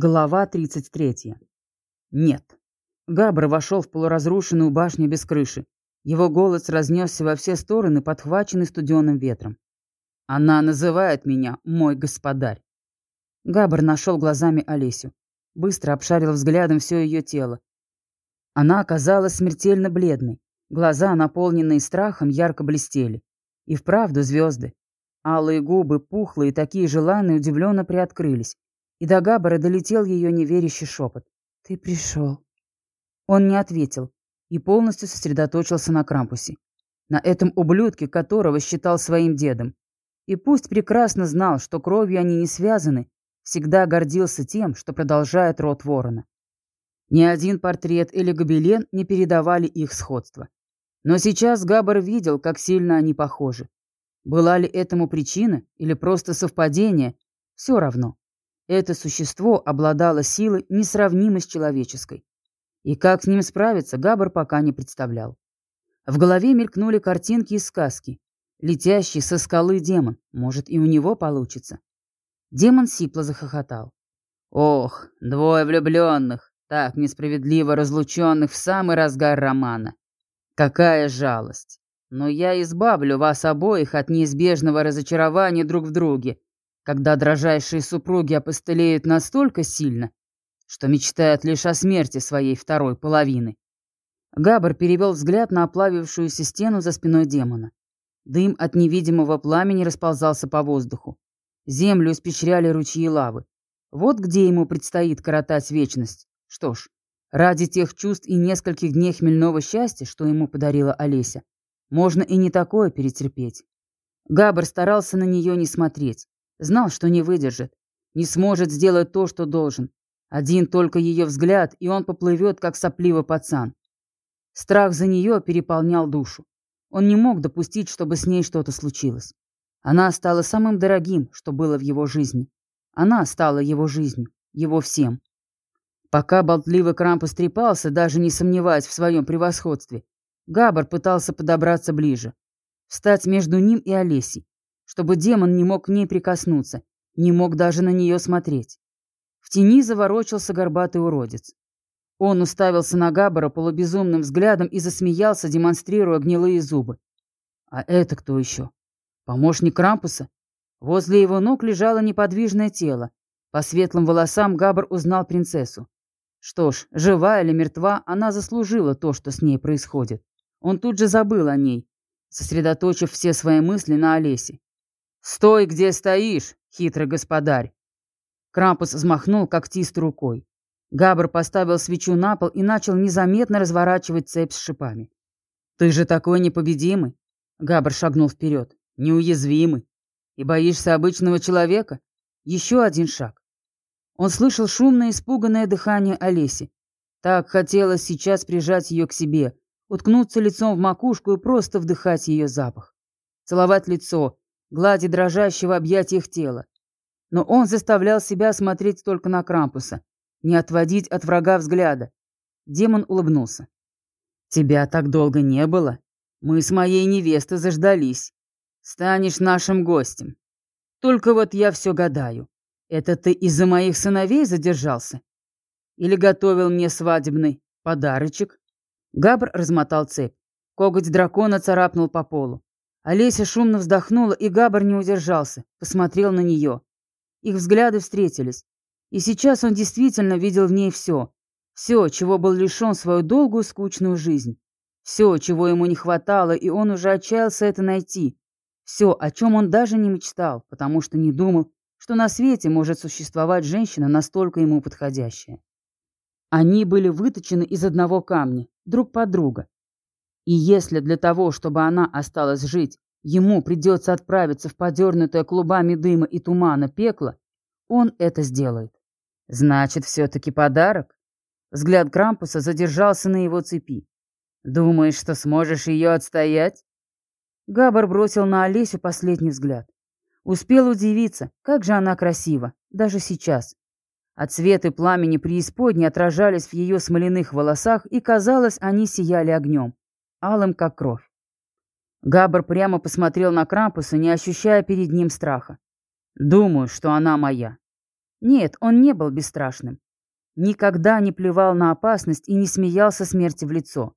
Глава 33. Нет. Габр вошел в полуразрушенную башню без крыши. Его голос разнесся во все стороны, подхваченный студеным ветром. «Она называет меня мой господарь». Габр нашел глазами Олесю. Быстро обшарил взглядом все ее тело. Она оказалась смертельно бледной. Глаза, наполненные страхом, ярко блестели. И вправду звезды. Алые губы, пухлые, такие желанные, удивленно приоткрылись и до Габбара долетел ее неверящий шепот. «Ты пришел». Он не ответил и полностью сосредоточился на Крампусе, на этом ублюдке, которого считал своим дедом. И пусть прекрасно знал, что кровью они не связаны, всегда гордился тем, что продолжает род ворона. Ни один портрет или гобелен не передавали их сходство. Но сейчас Габбар видел, как сильно они похожи. Была ли этому причина или просто совпадение, все равно. Это существо обладало силой, несравнимой с человеческой. И как с ним справиться, Габр пока не представлял. В голове мелькнули картинки из сказки. Летящий со скалы демон. Может, и у него получится. Демон сипло захохотал. «Ох, двое влюбленных, так несправедливо разлученных в самый разгар романа. Какая жалость! Но я избавлю вас обоих от неизбежного разочарования друг в друге когда дрожайшие супруги опостылеют настолько сильно, что мечтают лишь о смерти своей второй половины. Габр перевел взгляд на оплавившуюся стену за спиной демона. Дым от невидимого пламени расползался по воздуху. Землю испещряли ручьи лавы. Вот где ему предстоит коротать вечность. Что ж, ради тех чувств и нескольких дней хмельного счастья, что ему подарила Олеся, можно и не такое перетерпеть. Габр старался на нее не смотреть. Знал, что не выдержит, не сможет сделать то, что должен. Один только ее взгляд, и он поплывет, как сопливый пацан. Страх за нее переполнял душу. Он не мог допустить, чтобы с ней что-то случилось. Она стала самым дорогим, что было в его жизни. Она стала его жизнью, его всем. Пока болтливый Крампус трепался, даже не сомневаясь в своем превосходстве, Габар пытался подобраться ближе, встать между ним и Олесей, чтобы демон не мог к ней прикоснуться, не мог даже на нее смотреть. В тени заворочился горбатый уродец. Он уставился на Габбара полубезумным взглядом и засмеялся, демонстрируя гнилые зубы. А это кто еще? Помощник Крампуса? Возле его ног лежало неподвижное тело. По светлым волосам Габбар узнал принцессу. Что ж, жива или мертва, она заслужила то, что с ней происходит. Он тут же забыл о ней, сосредоточив все свои мысли на Олесе. «Стой, где стоишь, хитрый господарь!» Крампус взмахнул когтистой рукой. Габр поставил свечу на пол и начал незаметно разворачивать цепь с шипами. «Ты же такой непобедимый!» Габр шагнул вперед. «Неуязвимый! И боишься обычного человека? Еще один шаг!» Он слышал шумное, испуганное дыхание Олеси. Так хотелось сейчас прижать ее к себе, уткнуться лицом в макушку и просто вдыхать ее запах. Целовать лицо, глади дрожащего объятиях тела. Но он заставлял себя смотреть только на Крампуса, не отводить от врага взгляда. Демон улыбнулся. «Тебя так долго не было. Мы с моей невестой заждались. Станешь нашим гостем. Только вот я все гадаю. Это ты из-за моих сыновей задержался? Или готовил мне свадебный подарочек?» Габр размотал цепь. Коготь дракона царапнул по полу. Олеся шумно вздохнула, и Габар не удержался, посмотрел на нее. Их взгляды встретились. И сейчас он действительно видел в ней все. Все, чего был лишен свою долгую скучную жизнь. Все, чего ему не хватало, и он уже отчаялся это найти. Все, о чем он даже не мечтал, потому что не думал, что на свете может существовать женщина настолько ему подходящая. Они были выточены из одного камня, друг под друга, и если для того, чтобы она осталась жить, ему придется отправиться в подернутое клубами дыма и тумана пекло, он это сделает. Значит, все-таки подарок? Взгляд Крампуса задержался на его цепи. Думаешь, что сможешь ее отстоять? Габар бросил на Олесю последний взгляд. Успел удивиться, как же она красива, даже сейчас. От света пламени преисподней отражались в ее смоляных волосах, и, казалось, они сияли огнем алым как кровь. Габр прямо посмотрел на Крампуса, не ощущая перед ним страха. «Думаю, что она моя». Нет, он не был бесстрашным. Никогда не плевал на опасность и не смеялся смерти в лицо.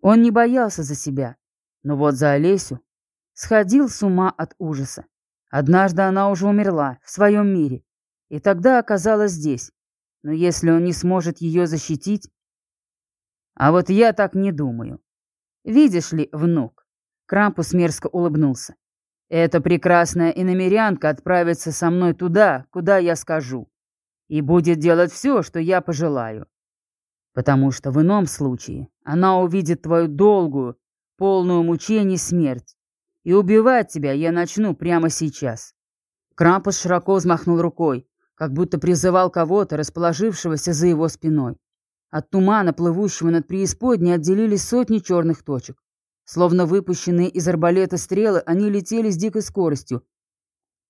Он не боялся за себя, но вот за Олесю сходил с ума от ужаса. Однажды она уже умерла в своем мире, и тогда оказалась здесь. Но если он не сможет ее защитить... А вот я так не думаю. Видишь ли, внук, Крампус мерзко улыбнулся. Эта прекрасная иномерянка отправится со мной туда, куда я скажу, и будет делать все, что я пожелаю. Потому что в ином случае она увидит твою долгую, полную мучений смерть, и убивать тебя я начну прямо сейчас. Крампус широко взмахнул рукой, как будто призывал кого-то, расположившегося за его спиной. От тумана, плывущего над преисподней, отделились сотни черных точек. Словно выпущенные из арбалета стрелы, они летели с дикой скоростью.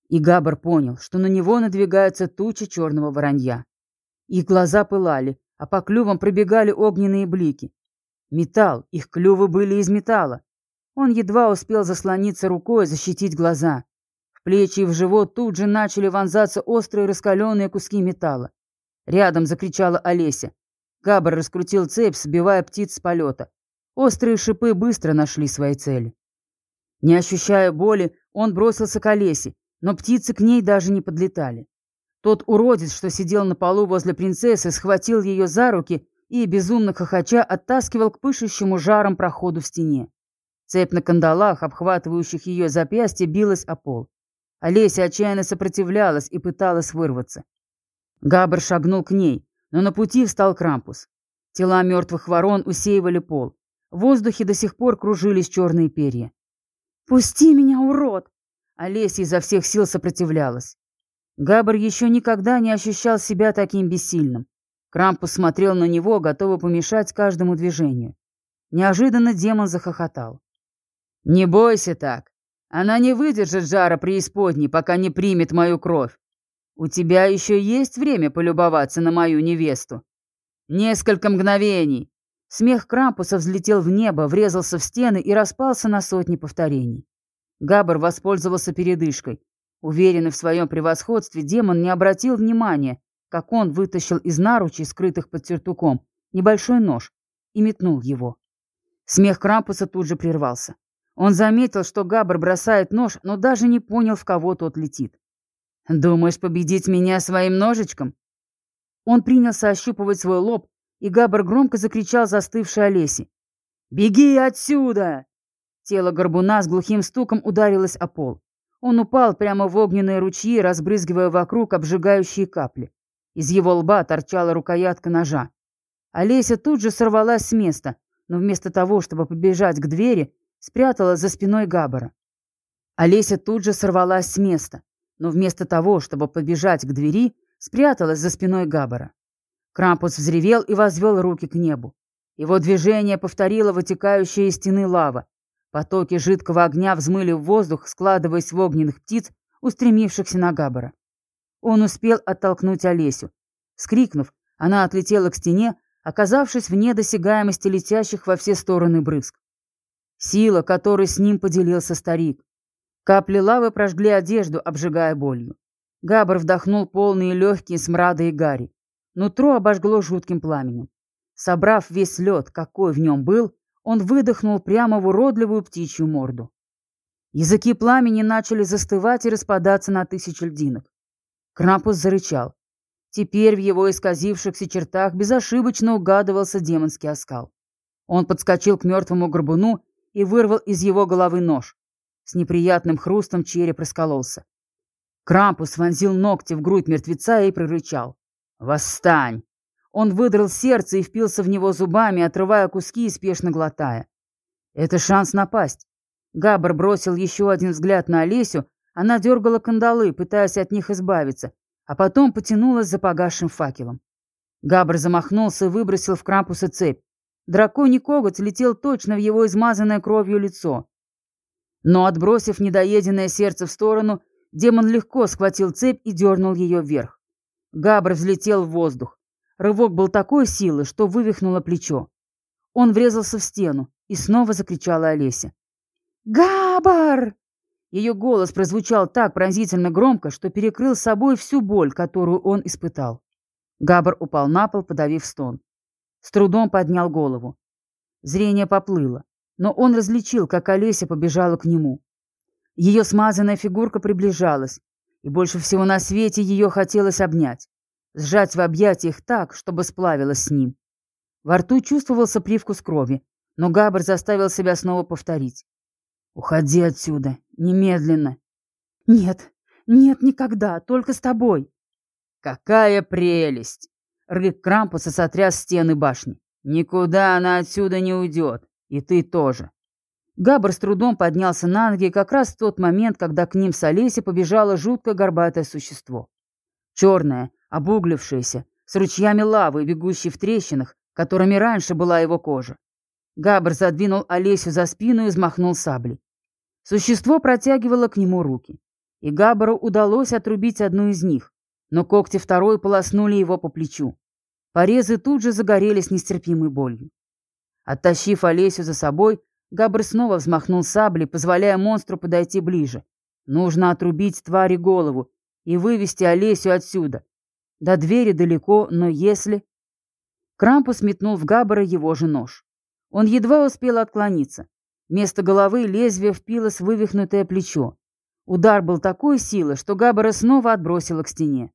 И Габар понял, что на него надвигается туча черного воронья. Их глаза пылали, а по клювам пробегали огненные блики. Металл, их клювы были из металла. Он едва успел заслониться рукой, защитить глаза. В плечи и в живот тут же начали вонзаться острые раскаленные куски металла. Рядом закричала Олеся. Габар раскрутил цепь, сбивая птиц с полета. Острые шипы быстро нашли свои цели. Не ощущая боли, он бросился к Олесе, но птицы к ней даже не подлетали. Тот уродец, что сидел на полу возле принцессы, схватил ее за руки и, безумно хохоча, оттаскивал к пышущему жаром проходу в стене. Цепь на кандалах, обхватывающих ее запястье, билась о пол. Олеся отчаянно сопротивлялась и пыталась вырваться. Габр шагнул к ней, но на пути встал Крампус. Тела мертвых ворон усеивали пол. В воздухе до сих пор кружились черные перья. «Пусти меня, урод!» Олеся изо всех сил сопротивлялась. Габр еще никогда не ощущал себя таким бессильным. Крампус смотрел на него, готовый помешать каждому движению. Неожиданно демон захохотал. «Не бойся так. Она не выдержит жара преисподней, пока не примет мою кровь. У тебя еще есть время полюбоваться на мою невесту. Несколько мгновений, Смех Крампуса взлетел в небо, врезался в стены и распался на сотни повторений. Габр воспользовался передышкой. Уверенный в своем превосходстве, демон не обратил внимания, как он вытащил из наручей, скрытых под тюртуком, небольшой нож и метнул его. Смех Крампуса тут же прервался. Он заметил, что Габр бросает нож, но даже не понял, в кого тот летит. «Думаешь победить меня своим ножичком?» Он принялся ощупывать свой лоб, и Габр громко закричал застывшей Олесе. «Беги отсюда!» Тело горбуна с глухим стуком ударилось о пол. Он упал прямо в огненные ручьи, разбрызгивая вокруг обжигающие капли. Из его лба торчала рукоятка ножа. Олеся тут же сорвалась с места, но вместо того, чтобы побежать к двери, спряталась за спиной Габбара. Олеся тут же сорвалась с места, но вместо того, чтобы побежать к двери, спряталась за спиной Габбара. Крампус взревел и возвел руки к небу. Его движение повторило вытекающая из стены лава. Потоки жидкого огня взмыли в воздух, складываясь в огненных птиц, устремившихся на Габбара. Он успел оттолкнуть Олесю. Скрикнув, она отлетела к стене, оказавшись вне досягаемости летящих во все стороны брызг. Сила, которой с ним поделился старик. Капли лавы прожгли одежду, обжигая болью. Габр вдохнул полные легкие смрада и гари. Нутро обожгло жутким пламенем. Собрав весь лед, какой в нем был, он выдохнул прямо в уродливую птичью морду. Языки пламени начали застывать и распадаться на тысячи льдинок. Крампус зарычал. Теперь в его исказившихся чертах безошибочно угадывался демонский оскал. Он подскочил к мертвому горбуну и вырвал из его головы нож. С неприятным хрустом череп раскололся. Крампус вонзил ногти в грудь мертвеца и прорычал. «Восстань!» Он выдрал сердце и впился в него зубами, отрывая куски и спешно глотая. «Это шанс напасть». Габр бросил еще один взгляд на Олесю, она дергала кандалы, пытаясь от них избавиться, а потом потянулась за погасшим факелом. Габр замахнулся и выбросил в Крампуса цепь. Драконий коготь летел точно в его измазанное кровью лицо. Но, отбросив недоеденное сердце в сторону, демон легко схватил цепь и дернул ее вверх. Габр взлетел в воздух. Рывок был такой силы, что вывихнуло плечо. Он врезался в стену, и снова закричала Олеся. «Габар!» Ее голос прозвучал так пронзительно громко, что перекрыл собой всю боль, которую он испытал. Габр упал на пол, подавив стон. С трудом поднял голову. Зрение поплыло, но он различил, как Олеся побежала к нему. Ее смазанная фигурка приближалась, и больше всего на свете ее хотелось обнять, сжать в объятиях так, чтобы сплавилась с ним. Во рту чувствовался привкус крови, но Габр заставил себя снова повторить. «Уходи отсюда, немедленно!» «Нет, нет, никогда, только с тобой!» «Какая прелесть!» Рык Крампуса сотряс стены башни. «Никуда она отсюда не уйдет, и ты тоже!» Габр с трудом поднялся на ноги как раз в тот момент, когда к ним с Олеси побежало жуткое горбатое существо. Черное, обуглившееся, с ручьями лавы, бегущей в трещинах, которыми раньше была его кожа. Габр задвинул Олесю за спину и взмахнул саблей. Существо протягивало к нему руки, и Габару удалось отрубить одну из них, но когти второй полоснули его по плечу. Порезы тут же загорелись нестерпимой болью. Оттащив Олесю за собой, Габр снова взмахнул саблей, позволяя монстру подойти ближе. Нужно отрубить твари голову и вывести Олесю отсюда. До двери далеко, но если... Крампус метнул в Габбара его же нож. Он едва успел отклониться. Вместо головы лезвие впилось в вывихнутое плечо. Удар был такой силы, что Габбара снова отбросило к стене.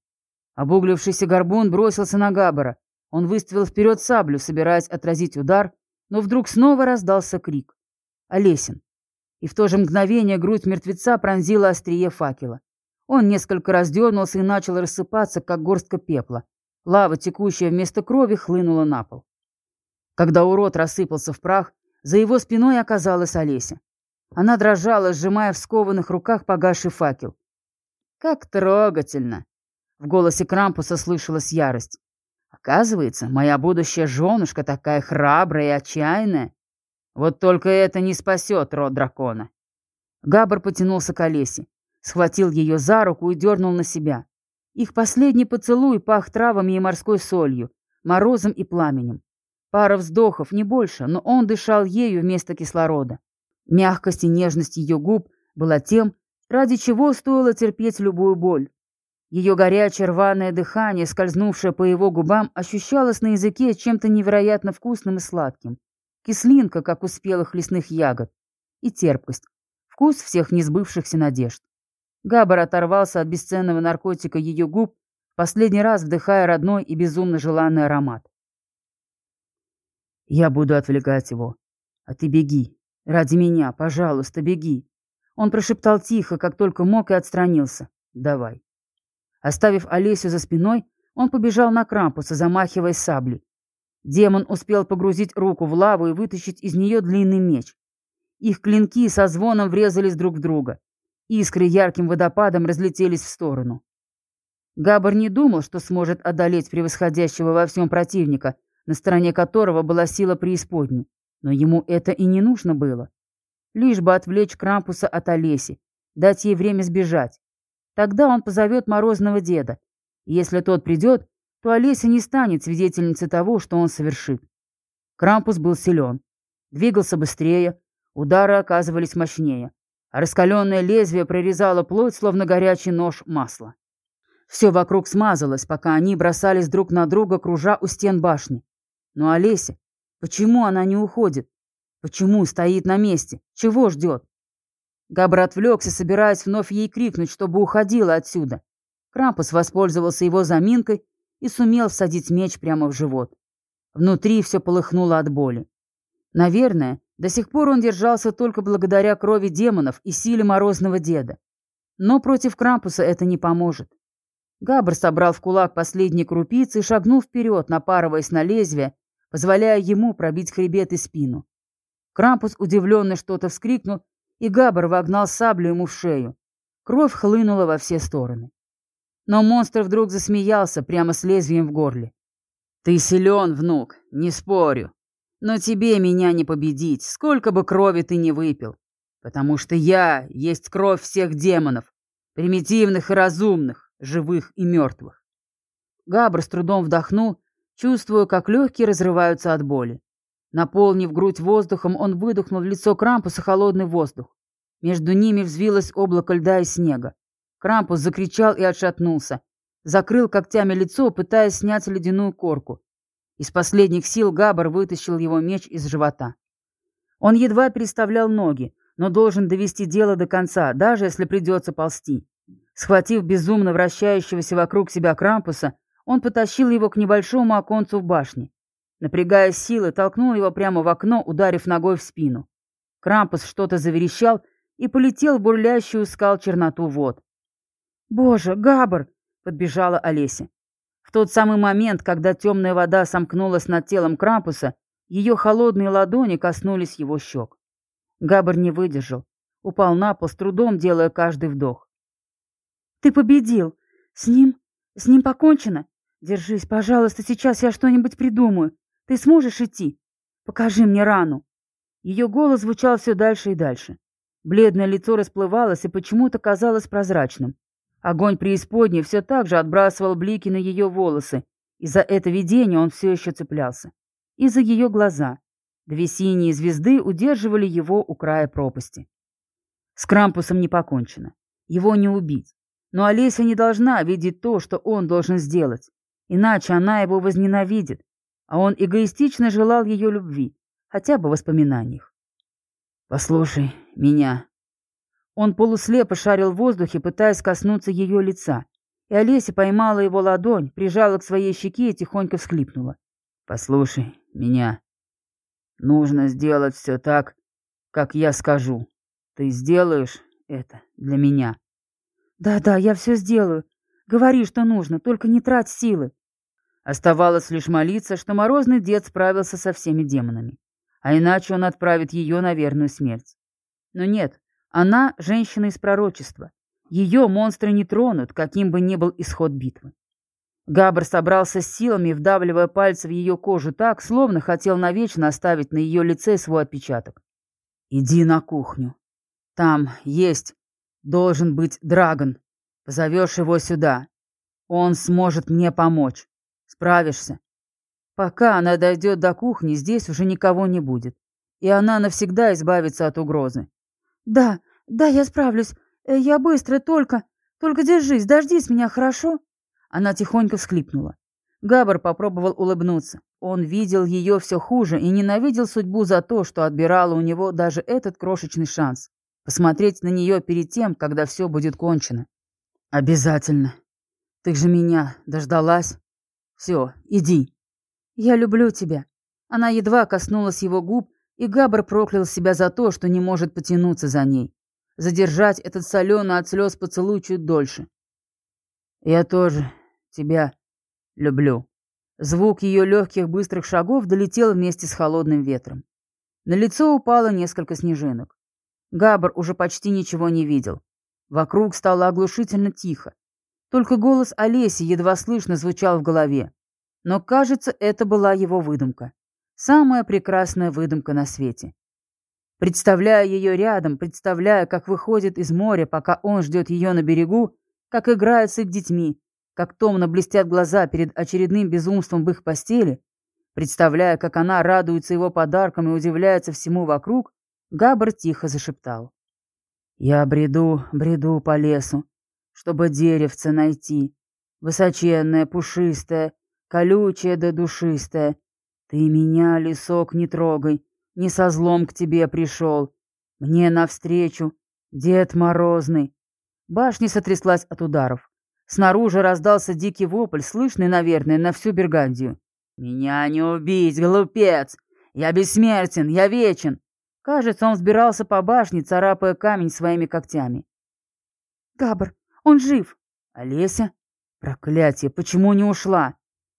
Обуглившийся горбун бросился на Габбара. Он выставил вперед саблю, собираясь отразить удар, но вдруг снова раздался крик. Олесин. И в то же мгновение грудь мертвеца пронзила острие факела. Он несколько раз дернулся и начал рассыпаться, как горстка пепла. Лава, текущая вместо крови, хлынула на пол. Когда урод рассыпался в прах, за его спиной оказалась Олеся. Она дрожала, сжимая в скованных руках погасший факел. «Как трогательно!» В голосе Крампуса слышалась ярость. «Оказывается, моя будущая женушка такая храбрая и отчаянная. Вот только это не спасет род дракона». Габр потянулся к Олесе, схватил ее за руку и дернул на себя. Их последний поцелуй пах травами и морской солью, морозом и пламенем. Пара вздохов, не больше, но он дышал ею вместо кислорода. Мягкость и нежность ее губ была тем, ради чего стоило терпеть любую боль. Ее горячее рваное дыхание, скользнувшее по его губам, ощущалось на языке чем-то невероятно вкусным и сладким. Кислинка, как у спелых лесных ягод. И терпкость. Вкус всех несбывшихся надежд. Габар оторвался от бесценного наркотика ее губ, последний раз вдыхая родной и безумно желанный аромат. Я буду отвлекать его. А ты беги. Ради меня, пожалуйста, беги. Он прошептал тихо, как только мог, и отстранился. Давай. Оставив Олесю за спиной, он побежал на Крампуса, замахиваясь саблей. Демон успел погрузить руку в лаву и вытащить из нее длинный меч. Их клинки со звоном врезались друг в друга. Искры ярким водопадом разлетелись в сторону. Габар не думал, что сможет одолеть превосходящего во всем противника, на стороне которого была сила преисподней. Но ему это и не нужно было. Лишь бы отвлечь Крампуса от Олеси, дать ей время сбежать. Тогда он позовет Морозного деда. если тот придет, то Олеся не станет свидетельницей того, что он совершит. Крампус был силен, двигался быстрее, удары оказывались мощнее, а раскаленное лезвие прорезало плоть, словно горячий нож масла. Все вокруг смазалось, пока они бросались друг на друга, кружа у стен башни. Но Олеся, почему она не уходит? Почему стоит на месте? Чего ждет? Габр отвлекся, собираясь вновь ей крикнуть, чтобы уходила отсюда. Крампус воспользовался его заминкой и сумел всадить меч прямо в живот. Внутри все полыхнуло от боли. Наверное, до сих пор он держался только благодаря крови демонов и силе морозного деда. Но против Крампуса это не поможет. Габр собрал в кулак последние крупицы и шагнул вперед, напарываясь на лезвие, позволяя ему пробить хребет и спину. Крампус удивленно что-то вскрикнул, и Габр вогнал саблю ему в шею. Кровь хлынула во все стороны. Но монстр вдруг засмеялся прямо с лезвием в горле. «Ты силен, внук, не спорю. Но тебе меня не победить, сколько бы крови ты не выпил. Потому что я есть кровь всех демонов, примитивных и разумных, живых и мертвых». Габр с трудом вдохнул Чувствую, как легкие разрываются от боли. Наполнив грудь воздухом, он выдохнул в лицо Крампуса холодный воздух. Между ними взвилось облако льда и снега. Крампус закричал и отшатнулся. Закрыл когтями лицо, пытаясь снять ледяную корку. Из последних сил Габар вытащил его меч из живота. Он едва переставлял ноги, но должен довести дело до конца, даже если придется ползти. Схватив безумно вращающегося вокруг себя Крампуса, он потащил его к небольшому оконцу в башне. Напрягая силы, толкнул его прямо в окно, ударив ногой в спину. Крампус что-то заверещал и полетел в бурлящую скал черноту вод. «Боже, Габр!» — подбежала Олеся. В тот самый момент, когда темная вода сомкнулась над телом Крампуса, ее холодные ладони коснулись его щек. Габр не выдержал, упал на пол, с трудом делая каждый вдох. «Ты победил! С ним? С ним покончено? Держись, пожалуйста, сейчас я что-нибудь придумаю. Ты сможешь идти? Покажи мне рану!» Ее голос звучал все дальше и дальше. Бледное лицо расплывалось и почему-то казалось прозрачным. Огонь преисподней все так же отбрасывал блики на ее волосы, и за это видение он все еще цеплялся. И за ее глаза. Две синие звезды удерживали его у края пропасти. С Крампусом не покончено. Его не убить. Но Олеся не должна видеть то, что он должен сделать. Иначе она его возненавидит. А он эгоистично желал ее любви, хотя бы воспоминаниях. «Послушай меня», он полуслепо шарил в воздухе, пытаясь коснуться ее лица. И Олеся поймала его ладонь, прижала к своей щеке и тихонько всхлипнула. «Послушай меня. Нужно сделать все так, как я скажу. Ты сделаешь это для меня?» «Да-да, я все сделаю. Говори, что нужно, только не трать силы». Оставалось лишь молиться, что морозный дед справился со всеми демонами. А иначе он отправит ее на верную смерть. Но нет, она — женщина из пророчества. Ее монстры не тронут, каким бы ни был исход битвы. Габр собрался с силами, вдавливая пальцы в ее кожу так, словно хотел навечно оставить на ее лице свой отпечаток. «Иди на кухню. Там есть, должен быть Драгон. Позовешь его сюда. Он сможет мне помочь. Справишься. Пока она дойдет до кухни, здесь уже никого не будет. И она навсегда избавится от угрозы. «Да, да, я справлюсь. Э, я быстро, только... Только держись, дождись меня, хорошо?» Она тихонько всхлипнула. Габар попробовал улыбнуться. Он видел ее все хуже и ненавидел судьбу за то, что отбирала у него даже этот крошечный шанс. Посмотреть на нее перед тем, когда все будет кончено. «Обязательно. Ты же меня дождалась. Все, иди». «Я люблю тебя». Она едва коснулась его губ, и Габр проклял себя за то, что не может потянуться за ней. Задержать этот соленый от слез поцелуй чуть дольше. «Я тоже тебя люблю». Звук ее легких быстрых шагов долетел вместе с холодным ветром. На лицо упало несколько снежинок. Габр уже почти ничего не видел. Вокруг стало оглушительно тихо. Только голос Олеси едва слышно звучал в голове. Но, кажется, это была его выдумка. Самая прекрасная выдумка на свете. Представляя ее рядом, представляя, как выходит из моря, пока он ждет ее на берегу, как играет с детьми, как томно блестят глаза перед очередным безумством в их постели, представляя, как она радуется его подаркам и удивляется всему вокруг, Габр тихо зашептал. «Я бреду, бреду по лесу, чтобы деревце найти, высоченное, пушистое, колючее да душистое, ты меня, лесок, не трогай, не со злом к тебе пришел. Мне навстречу, Дед Морозный. Башня сотряслась от ударов. Снаружи раздался дикий вопль, слышный, наверное, на всю Бергандию. «Меня не убить, глупец! Я бессмертен, я вечен!» Кажется, он взбирался по башне, царапая камень своими когтями. «Габр, он жив!» «Олеся? Проклятие, почему не ушла?»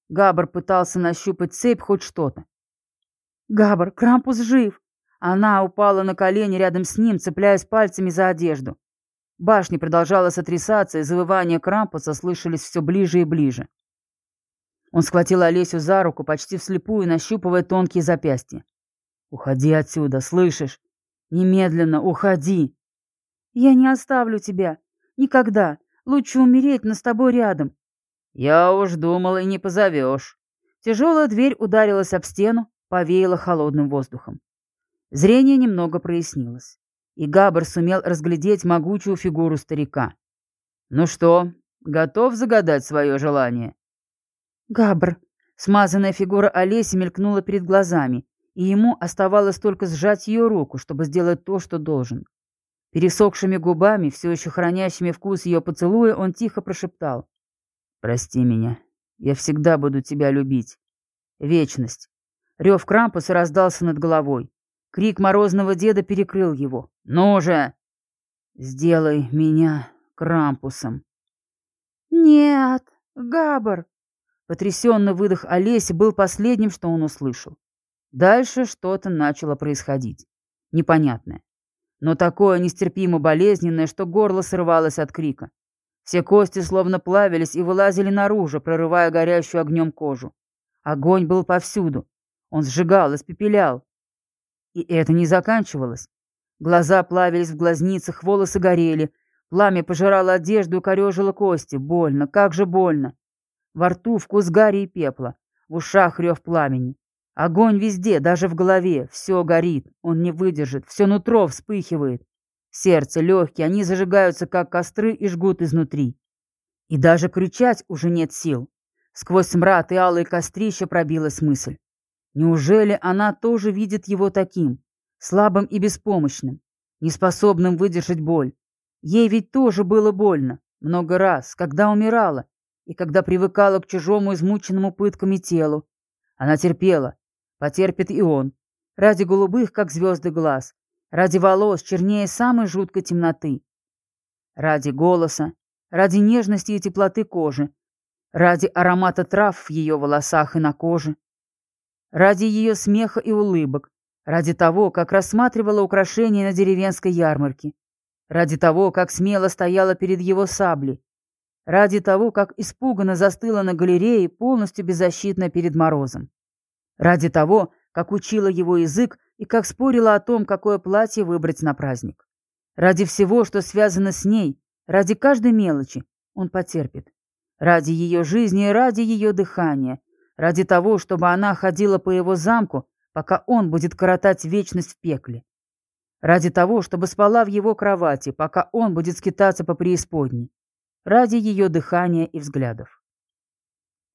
Габр пытался нащупать цепь хоть что-то. «Габр, Крампус жив!» Она упала на колени рядом с ним, цепляясь пальцами за одежду. Башня продолжала сотрясаться, и завывания Крампуса слышались все ближе и ближе. Он схватил Олесю за руку, почти вслепую, нащупывая тонкие запястья. «Уходи отсюда, слышишь? Немедленно уходи!» «Я не оставлю тебя. Никогда. Лучше умереть, но с тобой рядом. «Я уж думал, и не позовешь». Тяжелая дверь ударилась об стену, повеяла холодным воздухом. Зрение немного прояснилось. и Габр сумел разглядеть могучую фигуру старика. «Ну что, готов загадать свое желание?» «Габр!» Смазанная фигура Олеси мелькнула перед глазами, и ему оставалось только сжать ее руку, чтобы сделать то, что должен. Пересохшими губами, все еще хранящими вкус ее поцелуя, он тихо прошептал. «Прости меня. Я всегда буду тебя любить. Вечность». Рев Крампуса раздался над головой. Крик морозного деда перекрыл его. «Ну же!» «Сделай меня Крампусом». «Нет, Габар!» Потрясенный выдох Олеси был последним, что он услышал. Дальше что-то начало происходить. Непонятное. Но такое нестерпимо болезненное, что горло срывалось от крика. Все кости словно плавились и вылазили наружу, прорывая горящую огнем кожу. Огонь был повсюду. Он сжигал, испепелял. И это не заканчивалось. Глаза плавились в глазницах, волосы горели. Пламя пожирало одежду и корежило кости. Больно, как же больно. Во рту вкус гари и пепла. В ушах рев пламени. Огонь везде, даже в голове. Все горит. Он не выдержит. Все нутро вспыхивает. Сердце, легкие, они зажигаются, как костры, и жгут изнутри. И даже кричать уже нет сил. Сквозь смрад и алые кострища пробилась мысль. Неужели она тоже видит его таким, слабым и беспомощным, неспособным выдержать боль? Ей ведь тоже было больно, много раз, когда умирала и когда привыкала к чужому измученному пытками телу. Она терпела, потерпит и он, ради голубых, как звезды, глаз, ради волос, чернее самой жуткой темноты, ради голоса, ради нежности и теплоты кожи, ради аромата трав в ее волосах и на коже, Ради ее смеха и улыбок. Ради того, как рассматривала украшения на деревенской ярмарке. Ради того, как смело стояла перед его саблей. Ради того, как испуганно застыла на галерее, полностью беззащитна перед морозом. Ради того, как учила его язык и как спорила о том, какое платье выбрать на праздник. Ради всего, что связано с ней, ради каждой мелочи, он потерпит. Ради ее жизни и ради ее дыхания, Ради того, чтобы она ходила по его замку, пока он будет коротать вечность в пекле. Ради того, чтобы спала в его кровати, пока он будет скитаться по преисподней. Ради ее дыхания и взглядов.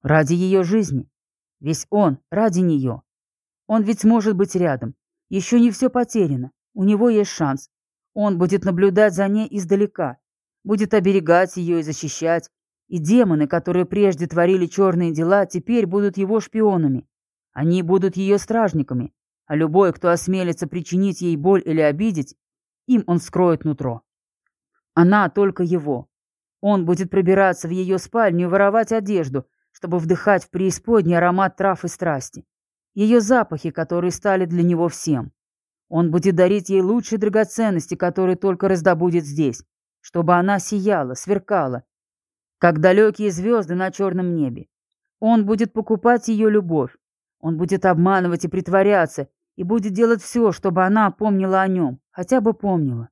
Ради ее жизни. Весь он ради нее. Он ведь сможет быть рядом. Еще не все потеряно. У него есть шанс. Он будет наблюдать за ней издалека. Будет оберегать ее и защищать, и демоны, которые прежде творили черные дела, теперь будут его шпионами. Они будут ее стражниками, а любой, кто осмелится причинить ей боль или обидеть, им он скроет нутро. Она только его. Он будет пробираться в ее спальню и воровать одежду, чтобы вдыхать в преисподней аромат трав и страсти. Ее запахи, которые стали для него всем. Он будет дарить ей лучшие драгоценности, которые только раздобудет здесь, чтобы она сияла, сверкала, как далекие звезды на черном небе. Он будет покупать ее любовь. Он будет обманывать и притворяться, и будет делать все, чтобы она помнила о нем, хотя бы помнила.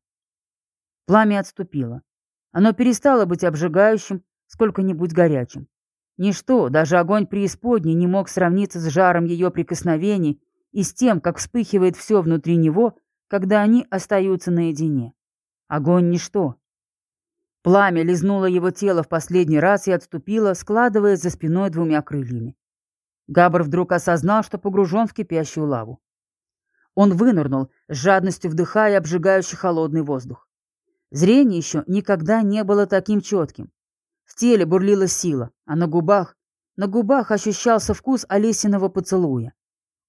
Пламя отступило. Оно перестало быть обжигающим, сколько-нибудь горячим. Ничто, даже огонь преисподней, не мог сравниться с жаром ее прикосновений и с тем, как вспыхивает все внутри него, когда они остаются наедине. Огонь — ничто, Пламя лизнуло его тело в последний раз и отступило, складываясь за спиной двумя крыльями. Габр вдруг осознал, что погружен в кипящую лаву. Он вынырнул, с жадностью вдыхая обжигающий холодный воздух. Зрение еще никогда не было таким четким. Теле бурлила сила, а на губах, на губах ощущался вкус Олесиного поцелуя.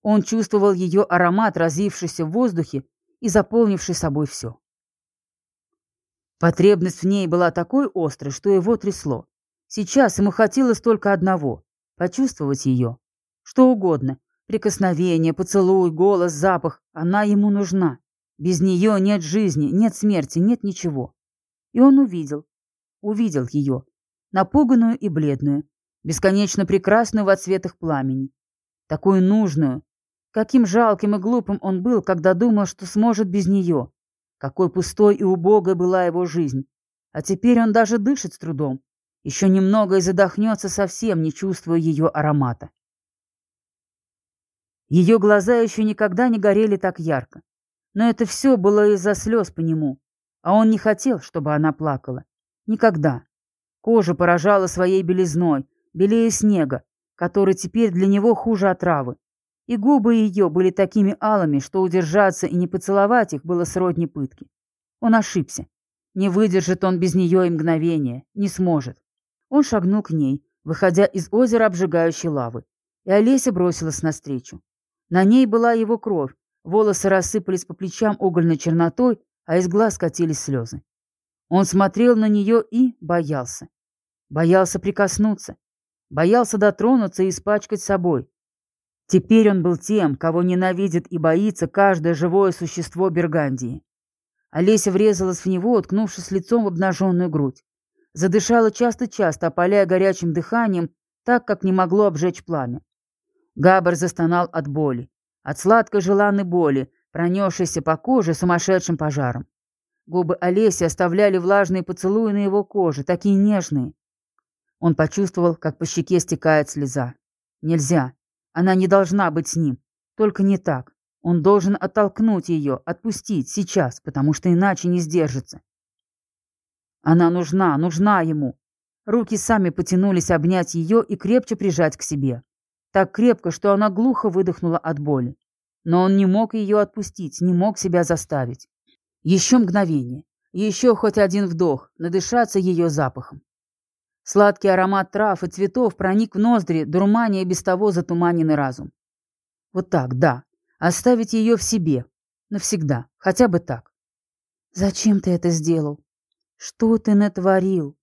Он чувствовал ее аромат, разлившийся в воздухе и заполнивший собой все. Потребность в ней была такой острой, что его трясло. Сейчас ему хотелось только одного — почувствовать ее. Что угодно. Прикосновение, поцелуй, голос, запах. Она ему нужна. Без нее нет жизни, нет смерти, нет ничего. И он увидел. Увидел ее. Напуганную и бледную. Бесконечно прекрасную в отцветах пламени. Такую нужную. Каким жалким и глупым он был, когда думал, что сможет без нее. Какой пустой и убогой была его жизнь. А теперь он даже дышит с трудом. Еще немного и задохнется совсем, не чувствуя ее аромата. Ее глаза еще никогда не горели так ярко. Но это все было из-за слез по нему. А он не хотел, чтобы она плакала. Никогда. Кожа поражала своей белизной, белее снега, который теперь для него хуже отравы. И губы ее были такими алыми, что удержаться и не поцеловать их было сродни пытки. Он ошибся. Не выдержит он без нее и мгновения, не сможет. Он шагнул к ней, выходя из озера обжигающей лавы, и Олеся бросилась навстречу. На ней была его кровь, волосы рассыпались по плечам угольной чернотой, а из глаз катились слезы. Он смотрел на нее и боялся. Боялся прикоснуться, боялся дотронуться и испачкать собой. Теперь он был тем, кого ненавидит и боится каждое живое существо Бергандии. Олеся врезалась в него, уткнувшись лицом в обнаженную грудь. Задышала часто-часто, опаляя горячим дыханием, так, как не могло обжечь пламя. Габар застонал от боли, от сладкой желанной боли, пронесшейся по коже сумасшедшим пожаром. Губы Олеси оставляли влажные поцелуи на его коже, такие нежные. Он почувствовал, как по щеке стекает слеза. Нельзя. Она не должна быть с ним. Только не так. Он должен оттолкнуть ее, отпустить сейчас, потому что иначе не сдержится. Она нужна, нужна ему. Руки сами потянулись обнять ее и крепче прижать к себе. Так крепко, что она глухо выдохнула от боли. Но он не мог ее отпустить, не мог себя заставить. Еще мгновение, еще хоть один вдох, надышаться ее запахом. Сладкий аромат трав и цветов проник в ноздри, дурманя без того затуманенный разум. Вот так, да. Оставить ее в себе. Навсегда. Хотя бы так. «Зачем ты это сделал? Что ты натворил?»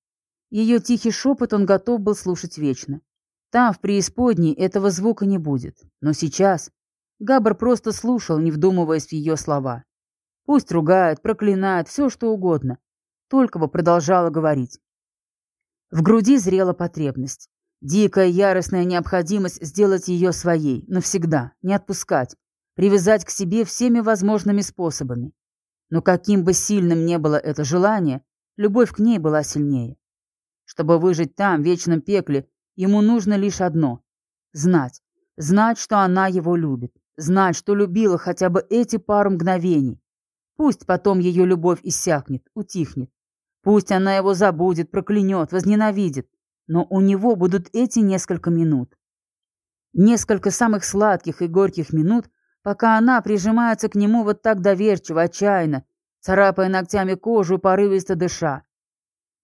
Ее тихий шепот он готов был слушать вечно. Там, в преисподней, этого звука не будет. Но сейчас Габр просто слушал, не вдумываясь в ее слова. Пусть ругает, проклинает, все что угодно. Только бы продолжала говорить. В груди зрела потребность. Дикая яростная необходимость сделать ее своей, навсегда, не отпускать, привязать к себе всеми возможными способами. Но каким бы сильным не было это желание, любовь к ней была сильнее. Чтобы выжить там, в вечном пекле, ему нужно лишь одно — знать. Знать, что она его любит. Знать, что любила хотя бы эти пару мгновений. Пусть потом ее любовь иссякнет, утихнет. Пусть она его забудет, проклянет, возненавидит, но у него будут эти несколько минут. Несколько самых сладких и горьких минут, пока она прижимается к нему вот так доверчиво, отчаянно, царапая ногтями кожу, порывисто дыша.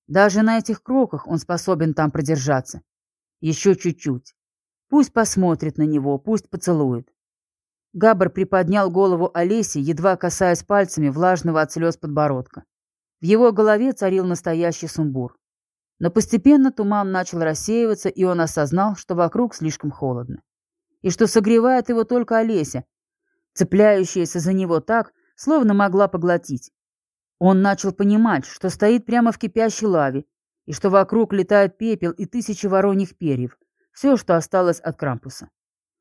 Даже на этих кроках он способен там продержаться. Еще чуть-чуть. Пусть посмотрит на него, пусть поцелует. Габр приподнял голову Олеси, едва касаясь пальцами влажного от слез подбородка. В его голове царил настоящий сумбур. Но постепенно туман начал рассеиваться, и он осознал, что вокруг слишком холодно. И что согревает его только Олеся, цепляющаяся за него так, словно могла поглотить. Он начал понимать, что стоит прямо в кипящей лаве, и что вокруг летает пепел и тысячи вороньих перьев, все, что осталось от Крампуса.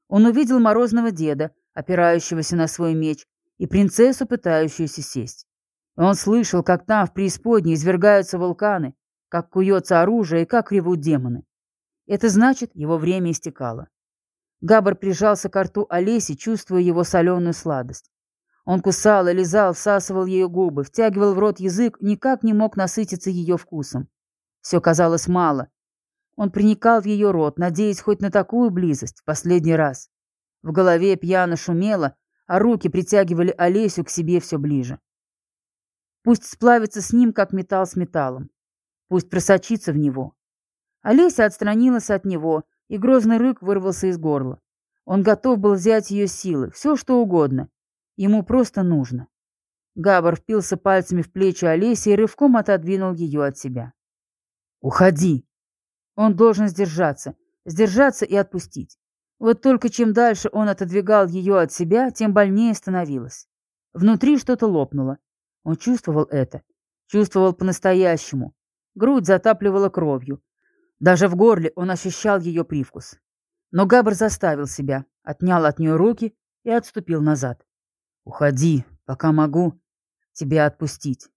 Он увидел морозного деда, опирающегося на свой меч, и принцессу, пытающуюся сесть. Он слышал, как там в преисподней извергаются вулканы, как куется оружие и как ревут демоны. Это значит, его время истекало. Габар прижался к рту Олеси, чувствуя его соленую сладость. Он кусал и лизал, всасывал ее губы, втягивал в рот язык, никак не мог насытиться ее вкусом. Все казалось мало. Он проникал в ее рот, надеясь хоть на такую близость, в последний раз. В голове пьяно шумело, а руки притягивали Олесю к себе все ближе. Пусть сплавится с ним, как металл с металлом. Пусть просочится в него. Олеся отстранилась от него, и грозный рык вырвался из горла. Он готов был взять ее силы, все что угодно. Ему просто нужно. Габар впился пальцами в плечи Олеси и рывком отодвинул ее от себя. «Уходи!» Он должен сдержаться, сдержаться и отпустить. Вот только чем дальше он отодвигал ее от себя, тем больнее становилось. Внутри что-то лопнуло. Он чувствовал это. Чувствовал по-настоящему. Грудь затапливала кровью. Даже в горле он ощущал ее привкус. Но Габр заставил себя, отнял от нее руки и отступил назад. «Уходи, пока могу тебя отпустить.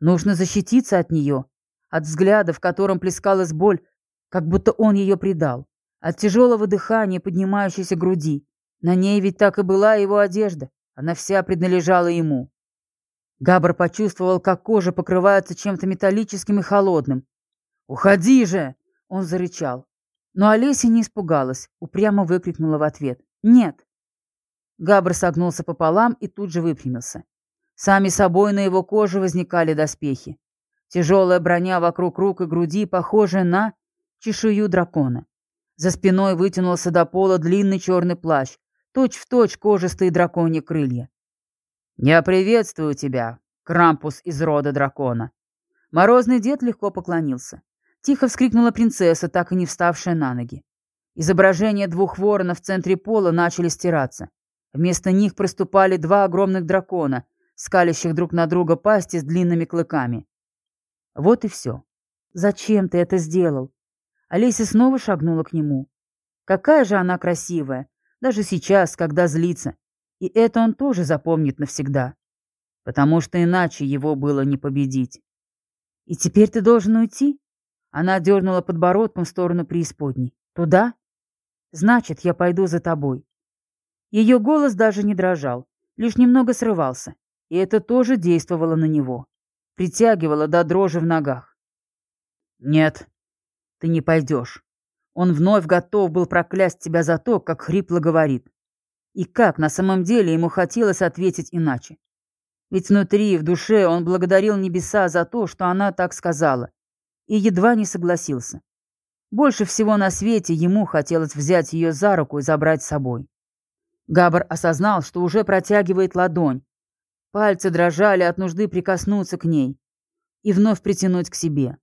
Нужно защититься от нее, от взгляда, в котором плескалась боль, как будто он ее предал, от тяжелого дыхания, поднимающейся груди. На ней ведь так и была его одежда, Она вся принадлежала ему. Габр почувствовал, как кожа покрывается чем-то металлическим и холодным. «Уходи же!» — он зарычал. Но Олеся не испугалась, упрямо выкрикнула в ответ. «Нет!» Габр согнулся пополам и тут же выпрямился. Сами собой на его коже возникали доспехи. Тяжелая броня вокруг рук и груди, похожая на чешую дракона. За спиной вытянулся до пола длинный черный плащ, точь-в-точь точь кожистые драконьи крылья. «Я приветствую тебя, Крампус из рода дракона». Морозный дед легко поклонился. Тихо вскрикнула принцесса, так и не вставшая на ноги. Изображения двух воронов в центре пола начали стираться. Вместо них проступали два огромных дракона, скалящих друг на друга пасти с длинными клыками. Вот и все. «Зачем ты это сделал?» Олеся снова шагнула к нему. Какая же она красивая, даже сейчас, когда злится. И это он тоже запомнит навсегда. Потому что иначе его было не победить. «И теперь ты должен уйти?» Она дернула подбородком в сторону преисподней. «Туда? Значит, я пойду за тобой». Ее голос даже не дрожал, лишь немного срывался, и это тоже действовало на него. Притягивало до дрожи в ногах. «Нет, ты не пойдешь». Он вновь готов был проклясть тебя за то, как хрипло говорит. И как на самом деле ему хотелось ответить иначе. Ведь внутри, в душе он благодарил небеса за то, что она так сказала, и едва не согласился. Больше всего на свете ему хотелось взять ее за руку и забрать с собой. Габар осознал, что уже протягивает ладонь. Пальцы дрожали от нужды прикоснуться к ней и вновь притянуть к себе.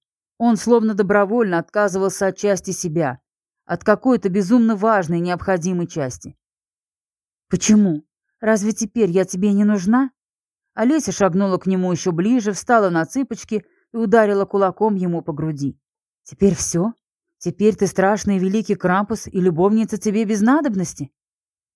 Он словно добровольно отказывался от части себя, от какой-то безумно важной необходимой части. «Почему? Разве теперь я тебе не нужна?» Олеся шагнула к нему еще ближе, встала на цыпочки и ударила кулаком ему по груди. «Теперь все? Теперь ты страшный великий Крампус и любовница тебе без надобности?»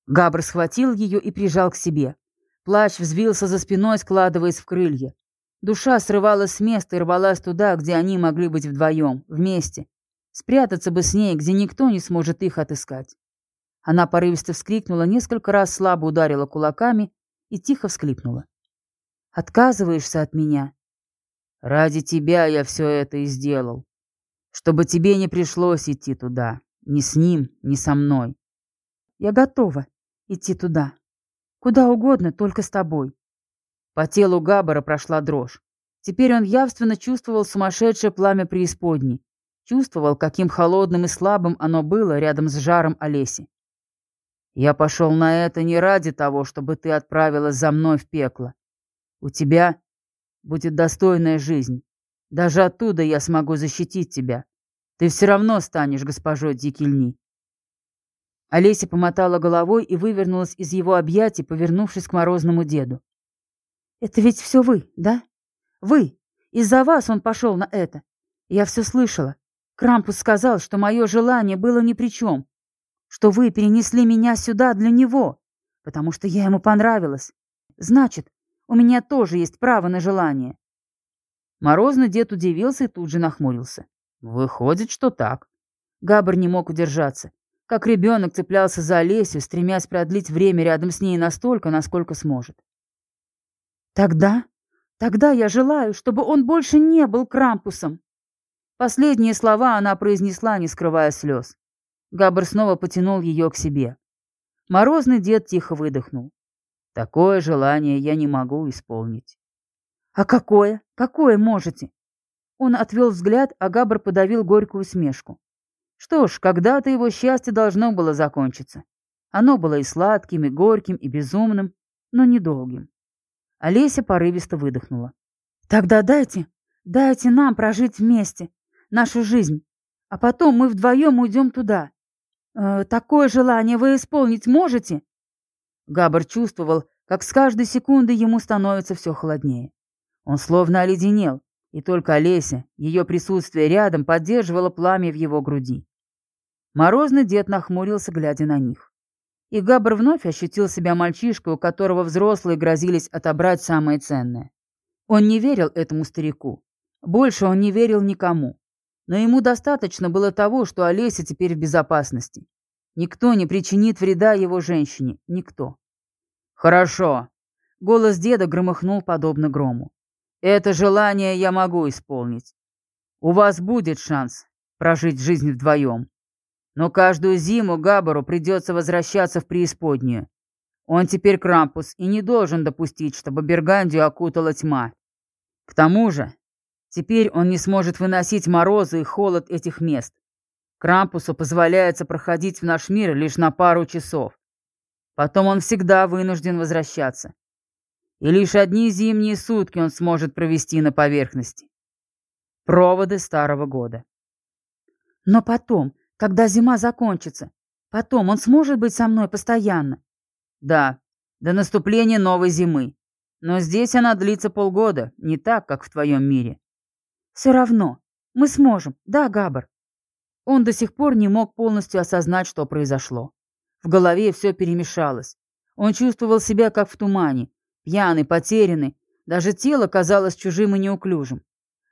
Габр схватил ее и прижал к себе. Плащ взвился за спиной, складываясь в крылья. Душа срывалась с места и рвалась туда, где они могли быть вдвоем, вместе. Спрятаться бы с ней, где никто не сможет их отыскать. Она порывисто вскрикнула, несколько раз слабо ударила кулаками и тихо всклипнула. «Отказываешься от меня?» «Ради тебя я все это и сделал. Чтобы тебе не пришлось идти туда. Ни с ним, ни со мной. Я готова идти туда. Куда угодно, только с тобой. По телу Габбара прошла дрожь. Теперь он явственно чувствовал сумасшедшее пламя преисподней. Чувствовал, каким холодным и слабым оно было рядом с жаром Олеси. «Я пошел на это не ради того, чтобы ты отправилась за мной в пекло. У тебя будет достойная жизнь. Даже оттуда я смогу защитить тебя. Ты все равно станешь госпожой Дикельни». Олеся помотала головой и вывернулась из его объятий, повернувшись к морозному деду. Это ведь все вы, да? Вы. Из-за вас он пошел на это. Я все слышала. Крампус сказал, что мое желание было ни при чем. Что вы перенесли меня сюда для него, потому что я ему понравилась. Значит, у меня тоже есть право на желание. Морозный дед удивился и тут же нахмурился. Выходит, что так. Габр не мог удержаться. Как ребенок цеплялся за Олесю, стремясь продлить время рядом с ней настолько, насколько сможет. Тогда, тогда я желаю, чтобы он больше не был Крампусом. Последние слова она произнесла, не скрывая слез. Габр снова потянул ее к себе. Морозный дед тихо выдохнул. Такое желание я не могу исполнить. А какое? Какое можете? Он отвел взгляд, а Габр подавил горькую усмешку. Что ж, когда-то его счастье должно было закончиться. Оно было и сладким, и горьким, и безумным, но недолгим. Олеся порывисто выдохнула. «Тогда дайте, дайте нам прожить вместе нашу жизнь, а потом мы вдвоем уйдем туда. Э, такое желание вы исполнить можете?» Габар чувствовал, как с каждой секунды ему становится все холоднее. Он словно оледенел, и только Олеся, ее присутствие рядом, поддерживало пламя в его груди. Морозный дед нахмурился, глядя на них. И Габр вновь ощутил себя мальчишкой, у которого взрослые грозились отобрать самое ценное. Он не верил этому старику. Больше он не верил никому. Но ему достаточно было того, что Олеся теперь в безопасности. Никто не причинит вреда его женщине. Никто. «Хорошо», Голос деда громыхнул подобно грому. «Это желание я могу исполнить. У вас будет шанс прожить жизнь вдвоем. Но каждую зиму Габару придется возвращаться в преисподнюю. Он теперь Крампус и не должен допустить, чтобы Бергандию окутала тьма. К тому же, теперь он не сможет выносить морозы и холод этих мест. Крампусу позволяется проходить в наш мир лишь на пару часов. Потом он всегда вынужден возвращаться. И лишь одни зимние сутки он сможет провести на поверхности. Проводы старого года. Но потом, когда зима закончится, потом он сможет быть со мной постоянно. Да, до наступления новой зимы. Но здесь она длится полгода, не так, как в твоем мире. Все равно, мы сможем, да, Габар? Он до сих пор не мог полностью осознать, что произошло. В голове все перемешалось. Он чувствовал себя как в тумане, пьяный, потерянный, даже тело казалось чужим и неуклюжим.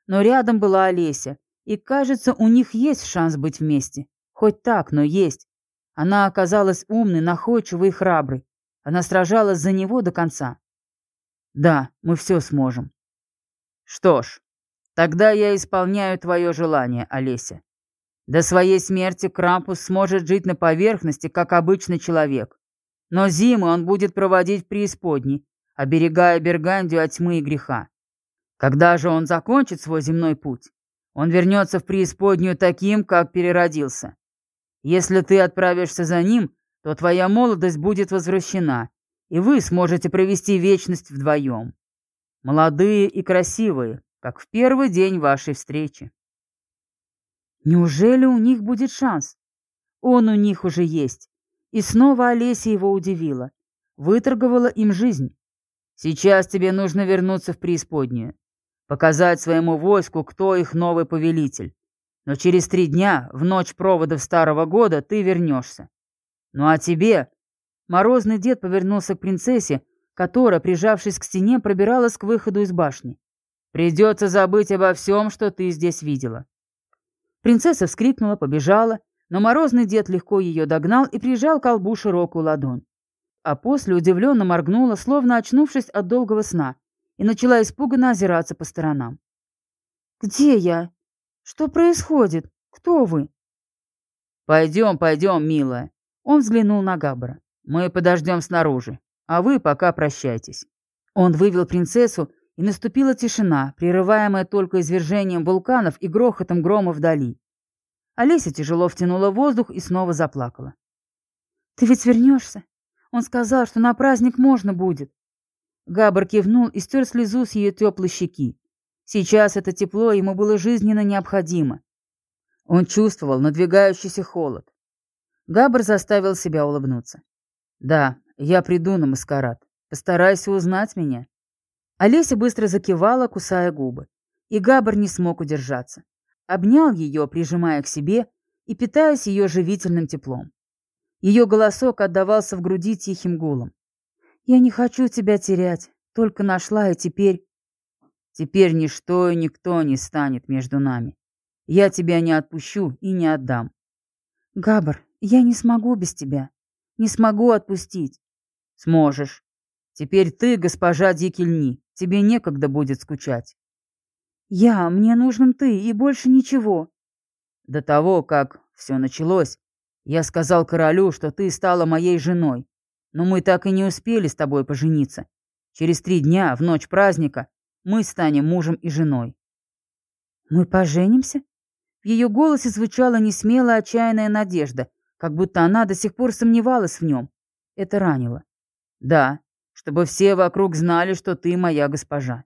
Но рядом была Олеся, и, кажется, у них есть шанс быть вместе. Хоть так, но есть. Она оказалась умной, находчивой и храброй. Она сражалась за него до конца. Да, мы все сможем. Что ж, тогда я исполняю твое желание, Олеся. До своей смерти Крампус сможет жить на поверхности, как обычный человек. Но зимы он будет проводить в преисподней, оберегая Бергандию от тьмы и греха. Когда же он закончит свой земной путь, он вернется в преисподнюю таким, как переродился. Если ты отправишься за ним, то твоя молодость будет возвращена, и вы сможете провести вечность вдвоем. Молодые и красивые, как в первый день вашей встречи. Неужели у них будет шанс? Он у них уже есть. И снова Олеся его удивила. Выторговала им жизнь. Сейчас тебе нужно вернуться в преисподнюю. Показать своему войску, кто их новый повелитель. Но через три дня, в ночь проводов Старого года, ты вернешься. Ну а тебе... Морозный дед повернулся к принцессе, которая, прижавшись к стене, пробиралась к выходу из башни. Придется забыть обо всем, что ты здесь видела. Принцесса вскрикнула, побежала, но морозный дед легко ее догнал и прижал к колбу широкую ладонь. А после удивленно моргнула, словно очнувшись от долгого сна, и начала испуганно озираться по сторонам. «Где я? Что происходит? Кто вы?» «Пойдем, пойдем, милая». Он взглянул на Габбара. «Мы подождем снаружи, а вы пока прощайтесь». Он вывел принцессу и наступила тишина, прерываемая только извержением вулканов и грохотом грома вдали. Олеся тяжело втянула воздух и снова заплакала. «Ты ведь вернешься? Он сказал, что на праздник можно будет». Габр кивнул и стер слезу с ее теплой щеки. Сейчас это тепло ему было жизненно необходимо. Он чувствовал надвигающийся холод. Габр заставил себя улыбнуться. «Да, я приду на маскарад. Постарайся узнать меня». Олеся быстро закивала, кусая губы. И Габр не смог удержаться. Обнял ее, прижимая к себе и питаясь ее живительным теплом. Ее голосок отдавался в груди тихим гулом. «Я не хочу тебя терять. Только нашла, и теперь...» «Теперь ничто и никто не станет между нами. Я тебя не отпущу и не отдам». «Габр, я не смогу без тебя. Не смогу отпустить». «Сможешь. Теперь ты, госпожа Дикельни, тебе некогда будет скучать. Я, мне нужен ты и больше ничего. До того, как все началось, я сказал королю, что ты стала моей женой, но мы так и не успели с тобой пожениться. Через три дня, в ночь праздника, мы станем мужем и женой. Мы поженимся? В ее голосе звучала несмелая отчаянная надежда, как будто она до сих пор сомневалась в нем. Это ранило. Да, чтобы все вокруг знали, что ты моя госпожа.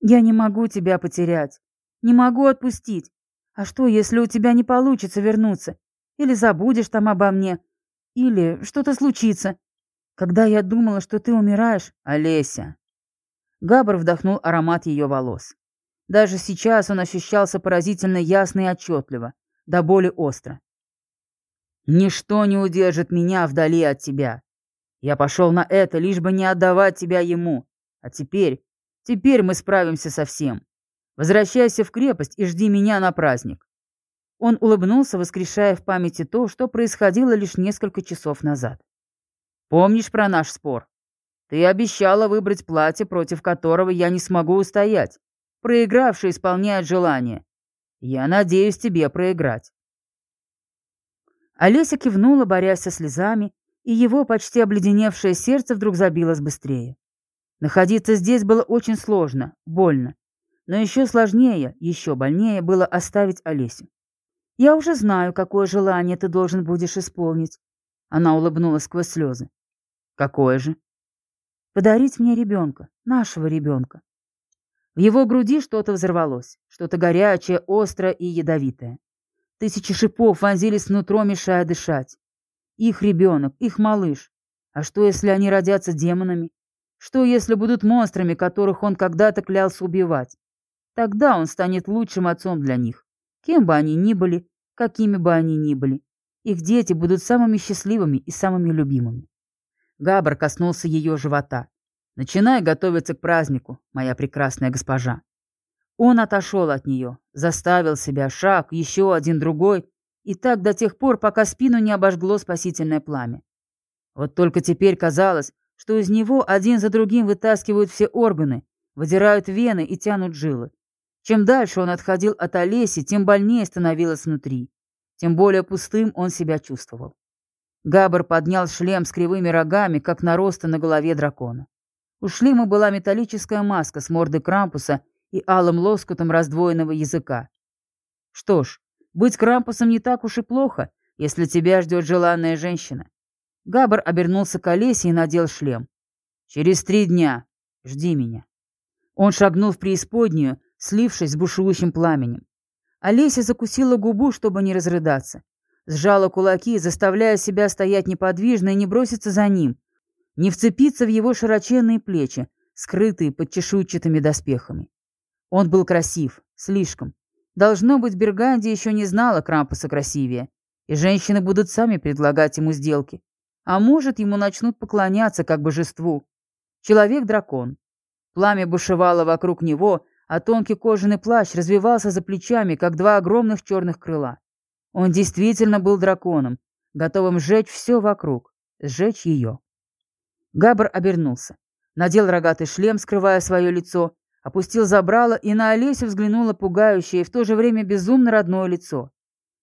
Я не могу тебя потерять. Не могу отпустить. А что, если у тебя не получится вернуться? Или забудешь там обо мне? Или что-то случится? Когда я думала, что ты умираешь... Олеся. Габр вдохнул аромат ее волос. Даже сейчас он ощущался поразительно ясно и отчетливо, до боли остро. «Ничто не удержит меня вдали от тебя. Я пошел на это, лишь бы не отдавать тебя ему. А теперь, теперь мы справимся со всем. Возвращайся в крепость и жди меня на праздник». Он улыбнулся, воскрешая в памяти то, что происходило лишь несколько часов назад. «Помнишь про наш спор? Ты обещала выбрать платье, против которого я не смогу устоять. Проигравший исполняет желание. Я надеюсь тебе проиграть. Олеся кивнула, борясь со слезами, и его почти обледеневшее сердце вдруг забилось быстрее. Находиться здесь было очень сложно, больно. Но еще сложнее, еще больнее было оставить Олесю. «Я уже знаю, какое желание ты должен будешь исполнить». Она улыбнулась сквозь слезы. «Какое же?» «Подарить мне ребенка, нашего ребенка». В его груди что-то взорвалось, что-то горячее, острое и ядовитое. Тысячи шипов вонзились внутрь, мешая дышать. Их ребенок, их малыш. А что, если они родятся демонами? Что, если будут монстрами, которых он когда-то клялся убивать? Тогда он станет лучшим отцом для них. Кем бы они ни были, какими бы они ни были. Их дети будут самыми счастливыми и самыми любимыми. Габр коснулся ее живота. «Начинай готовиться к празднику, моя прекрасная госпожа». Он отошел от нее, заставил себя шаг, еще один другой, и так до тех пор, пока спину не обожгло спасительное пламя. Вот только теперь казалось, что из него один за другим вытаскивают все органы, выдирают вены и тянут жилы. Чем дальше он отходил от Олеси, тем больнее становилось внутри, тем более пустым он себя чувствовал. Габр поднял шлем с кривыми рогами, как наросты на голове дракона. У шлема была металлическая маска с мордой Крампуса и алым лоскутом раздвоенного языка. Что ж, быть Крампусом не так уж и плохо, если тебя ждет желанная женщина. Габр обернулся к Олесе и надел шлем. «Через три дня. Жди меня». Он шагнул в преисподнюю, слившись с бушующим пламенем. Олеся закусила губу, чтобы не разрыдаться. Сжала кулаки, заставляя себя стоять неподвижно и не броситься за ним, не вцепиться в его широченные плечи, скрытые под чешуйчатыми доспехами. Он был красив, слишком, Должно быть, Берганди еще не знала Крампуса красивее, и женщины будут сами предлагать ему сделки. А может, ему начнут поклоняться как божеству. Человек-дракон. Пламя бушевало вокруг него, а тонкий кожаный плащ развивался за плечами, как два огромных черных крыла. Он действительно был драконом, готовым сжечь все вокруг, сжечь ее. Габр обернулся, надел рогатый шлем, скрывая свое лицо, Опустил забрало, и на Олесю взглянуло пугающее и в то же время безумно родное лицо.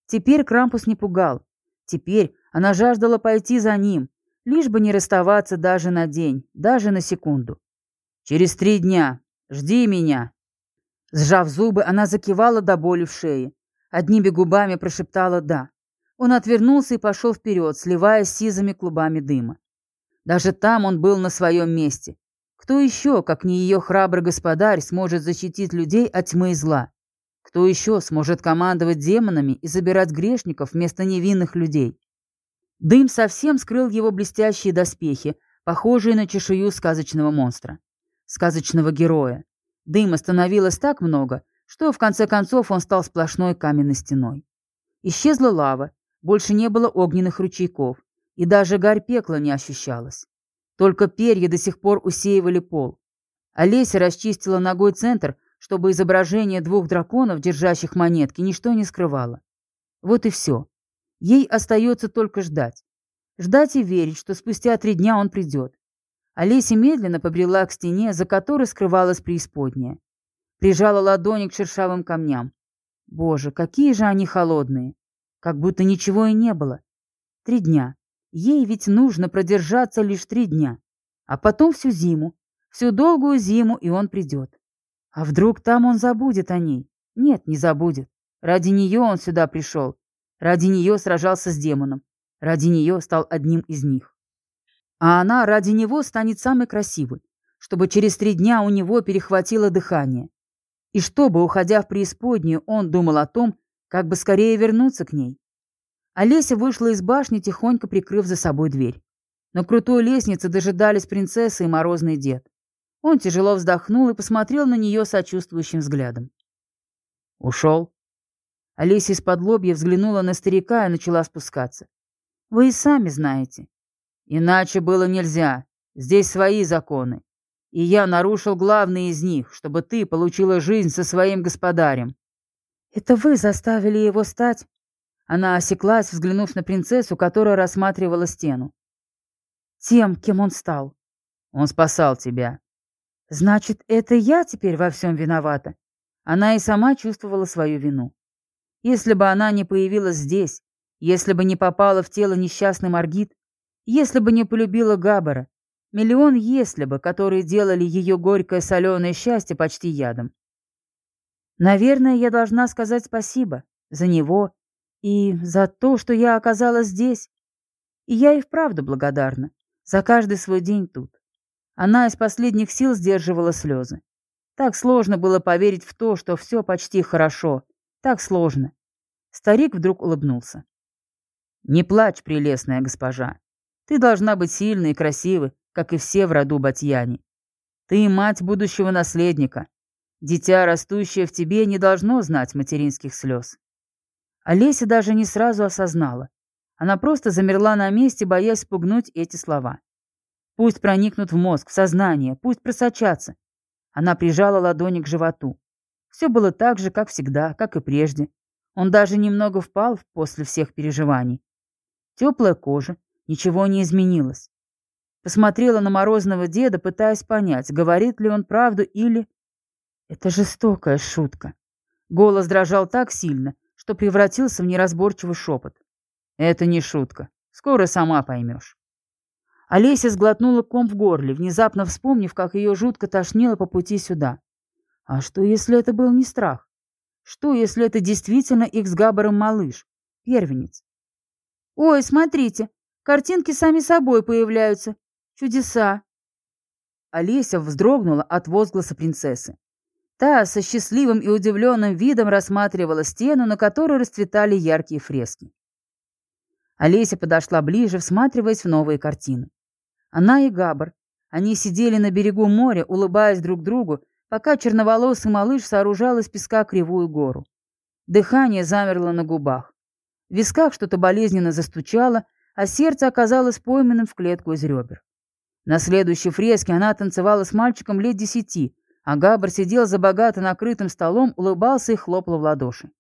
Теперь Крампус не пугал. Теперь она жаждала пойти за ним, лишь бы не расставаться даже на день, даже на секунду. «Через три дня. Жди меня». Сжав зубы, она закивала до боли в шее. Одними губами прошептала «да». Он отвернулся и пошел вперед, сливаясь сизыми клубами дыма. Даже там он был на своем месте. Кто еще, как не ее храбрый господарь, сможет защитить людей от тьмы и зла? Кто еще сможет командовать демонами и забирать грешников вместо невинных людей? Дым совсем скрыл его блестящие доспехи, похожие на чешую сказочного монстра. Сказочного героя. Дыма становилось так много, что в конце концов он стал сплошной каменной стеной. Исчезла лава, больше не было огненных ручейков, и даже гарь пекла не ощущалась. Только перья до сих пор усеивали пол. Олеся расчистила ногой центр, чтобы изображение двух драконов, держащих монетки, ничто не скрывало. Вот и все. Ей остается только ждать. Ждать и верить, что спустя три дня он придет. Олеся медленно побрела к стене, за которой скрывалась преисподняя. Прижала ладони к шершавым камням. Боже, какие же они холодные! Как будто ничего и не было. Три дня. Ей ведь нужно продержаться лишь три дня, а потом всю зиму, всю долгую зиму, и он придет. А вдруг там он забудет о ней? Нет, не забудет. Ради нее он сюда пришел. Ради нее сражался с демоном. Ради нее стал одним из них. А она ради него станет самой красивой, чтобы через три дня у него перехватило дыхание. И чтобы, уходя в преисподнюю, он думал о том, как бы скорее вернуться к ней. Олеся вышла из башни, тихонько прикрыв за собой дверь. На крутой лестнице дожидались принцесса и морозный дед. Он тяжело вздохнул и посмотрел на нее сочувствующим взглядом. «Ушел?» Олеся из-под лобья взглянула на старика и начала спускаться. «Вы и сами знаете. Иначе было нельзя. Здесь свои законы. И я нарушил главный из них, чтобы ты получила жизнь со своим господарем». «Это вы заставили его стать она осеклась, взглянув на принцессу, которая рассматривала стену. Тем, кем он стал. Он спасал тебя. Значит, это я теперь во всем виновата. Она и сама чувствовала свою вину. Если бы она не появилась здесь, если бы не попала в тело несчастный Маргит, если бы не полюбила Габбара, миллион «если бы», которые делали ее горькое соленое счастье почти ядом. Наверное, я должна сказать спасибо за него и за то, что я оказалась здесь. И я и вправду благодарна за каждый свой день тут. Она из последних сил сдерживала слезы. Так сложно было поверить в то, что все почти хорошо. Так сложно. Старик вдруг улыбнулся. «Не плачь, прелестная госпожа. Ты должна быть сильной и красивой, как и все в роду Батьяни. Ты мать будущего наследника. Дитя, растущее в тебе, не должно знать материнских слез. Олеся даже не сразу осознала. Она просто замерла на месте, боясь спугнуть эти слова. Пусть проникнут в мозг, в сознание, пусть просочатся. Она прижала ладони к животу. Все было так же, как всегда, как и прежде. Он даже немного впал после всех переживаний. Теплая кожа, ничего не изменилось. Посмотрела на морозного деда, пытаясь понять, говорит ли он правду или... Это жестокая шутка. Голос дрожал так сильно, что превратился в неразборчивый шепот. Это не шутка. Скоро сама поймешь. Олеся сглотнула ком в горле, внезапно вспомнив, как ее жутко тошнило по пути сюда. А что, если это был не страх? Что, если это действительно их с Габаром малыш, первенец? «Ой, смотрите, картинки сами собой появляются. Чудеса!» Олеся вздрогнула от возгласа принцессы. Та со счастливым и удивленным видом рассматривала стену, на которой расцветали яркие фрески. Олеся подошла ближе, всматриваясь в новые картины. Она и Габр. Они сидели на берегу моря, улыбаясь друг другу, пока черноволосый малыш сооружал из песка кривую гору. Дыхание замерло на губах. В висках что-то болезненно застучало, а сердце оказалось пойманным в клетку из ребер. На следующей фреске она танцевала с мальчиком лет десяти, а Габр сидел за богато накрытым столом, улыбался и хлопал в ладоши.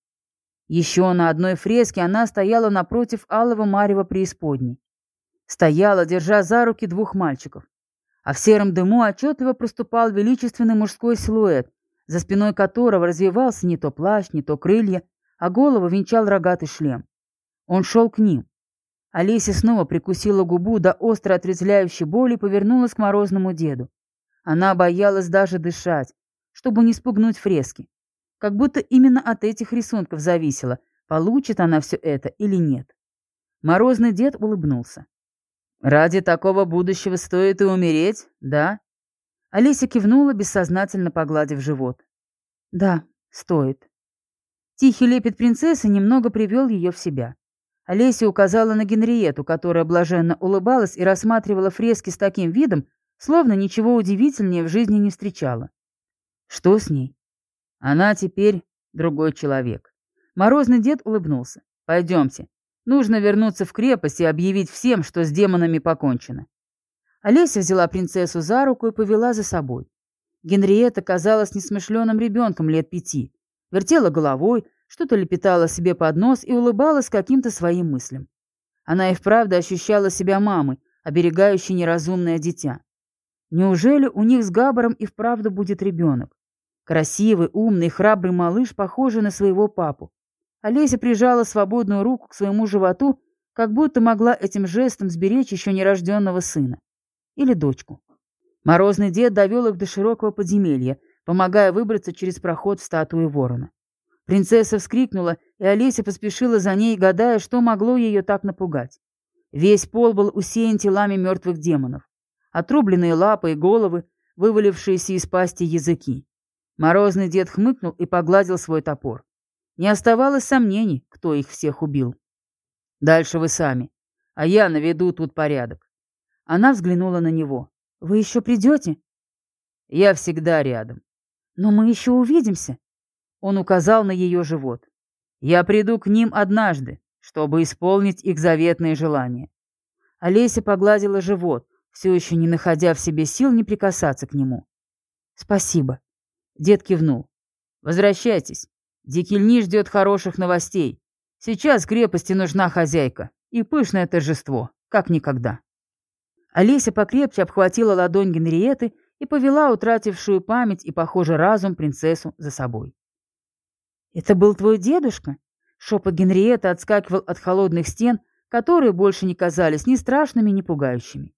Еще на одной фреске она стояла напротив алого марева преисподней. Стояла, держа за руки двух мальчиков. А в сером дыму отчетливо проступал величественный мужской силуэт, за спиной которого развивался не то плащ, не то крылья, а голову венчал рогатый шлем. Он шел к ним. Олеся снова прикусила губу до остро отрезвляющей боли и повернулась к морозному деду. Она боялась даже дышать, чтобы не спугнуть фрески. Как будто именно от этих рисунков зависело, получит она все это или нет. Морозный дед улыбнулся. «Ради такого будущего стоит и умереть, да?» Олеся кивнула, бессознательно погладив живот. «Да, стоит». Тихий лепет принцессы немного привел ее в себя. Олеся указала на Генриету, которая блаженно улыбалась и рассматривала фрески с таким видом, Словно ничего удивительнее в жизни не встречала. Что с ней? Она теперь другой человек. Морозный дед улыбнулся. Пойдемте. Нужно вернуться в крепость и объявить всем, что с демонами покончено. Олеся взяла принцессу за руку и повела за собой. Генриетта казалась несмышленым ребенком лет пяти. Вертела головой, что-то лепетала себе под нос и улыбалась каким-то своим мыслям. Она и вправду ощущала себя мамой, оберегающей неразумное дитя. Неужели у них с Габаром и вправду будет ребенок? Красивый, умный, храбрый малыш, похожий на своего папу. Олеся прижала свободную руку к своему животу, как будто могла этим жестом сберечь еще нерожденного сына. Или дочку. Морозный дед довел их до широкого подземелья, помогая выбраться через проход в статую ворона. Принцесса вскрикнула, и Олеся поспешила за ней, гадая, что могло ее так напугать. Весь пол был усеян телами мертвых демонов отрубленные лапы и головы, вывалившиеся из пасти языки. Морозный дед хмыкнул и погладил свой топор. Не оставалось сомнений, кто их всех убил. Дальше вы сами, а я наведу тут порядок. Она взглянула на него. Вы еще придете? Я всегда рядом. Но мы еще увидимся. Он указал на ее живот. Я приду к ним однажды, чтобы исполнить их заветные желания. Олеся погладила живот, все еще не находя в себе сил не прикасаться к нему. «Спасибо». Дед кивнул. «Возвращайтесь. Дикельни ждет хороших новостей. Сейчас крепости нужна хозяйка и пышное торжество, как никогда». Олеся покрепче обхватила ладонь Генриеты и повела утратившую память и, похоже, разум принцессу за собой. «Это был твой дедушка?» Шепот Генриетты отскакивал от холодных стен, которые больше не казались ни страшными, ни пугающими.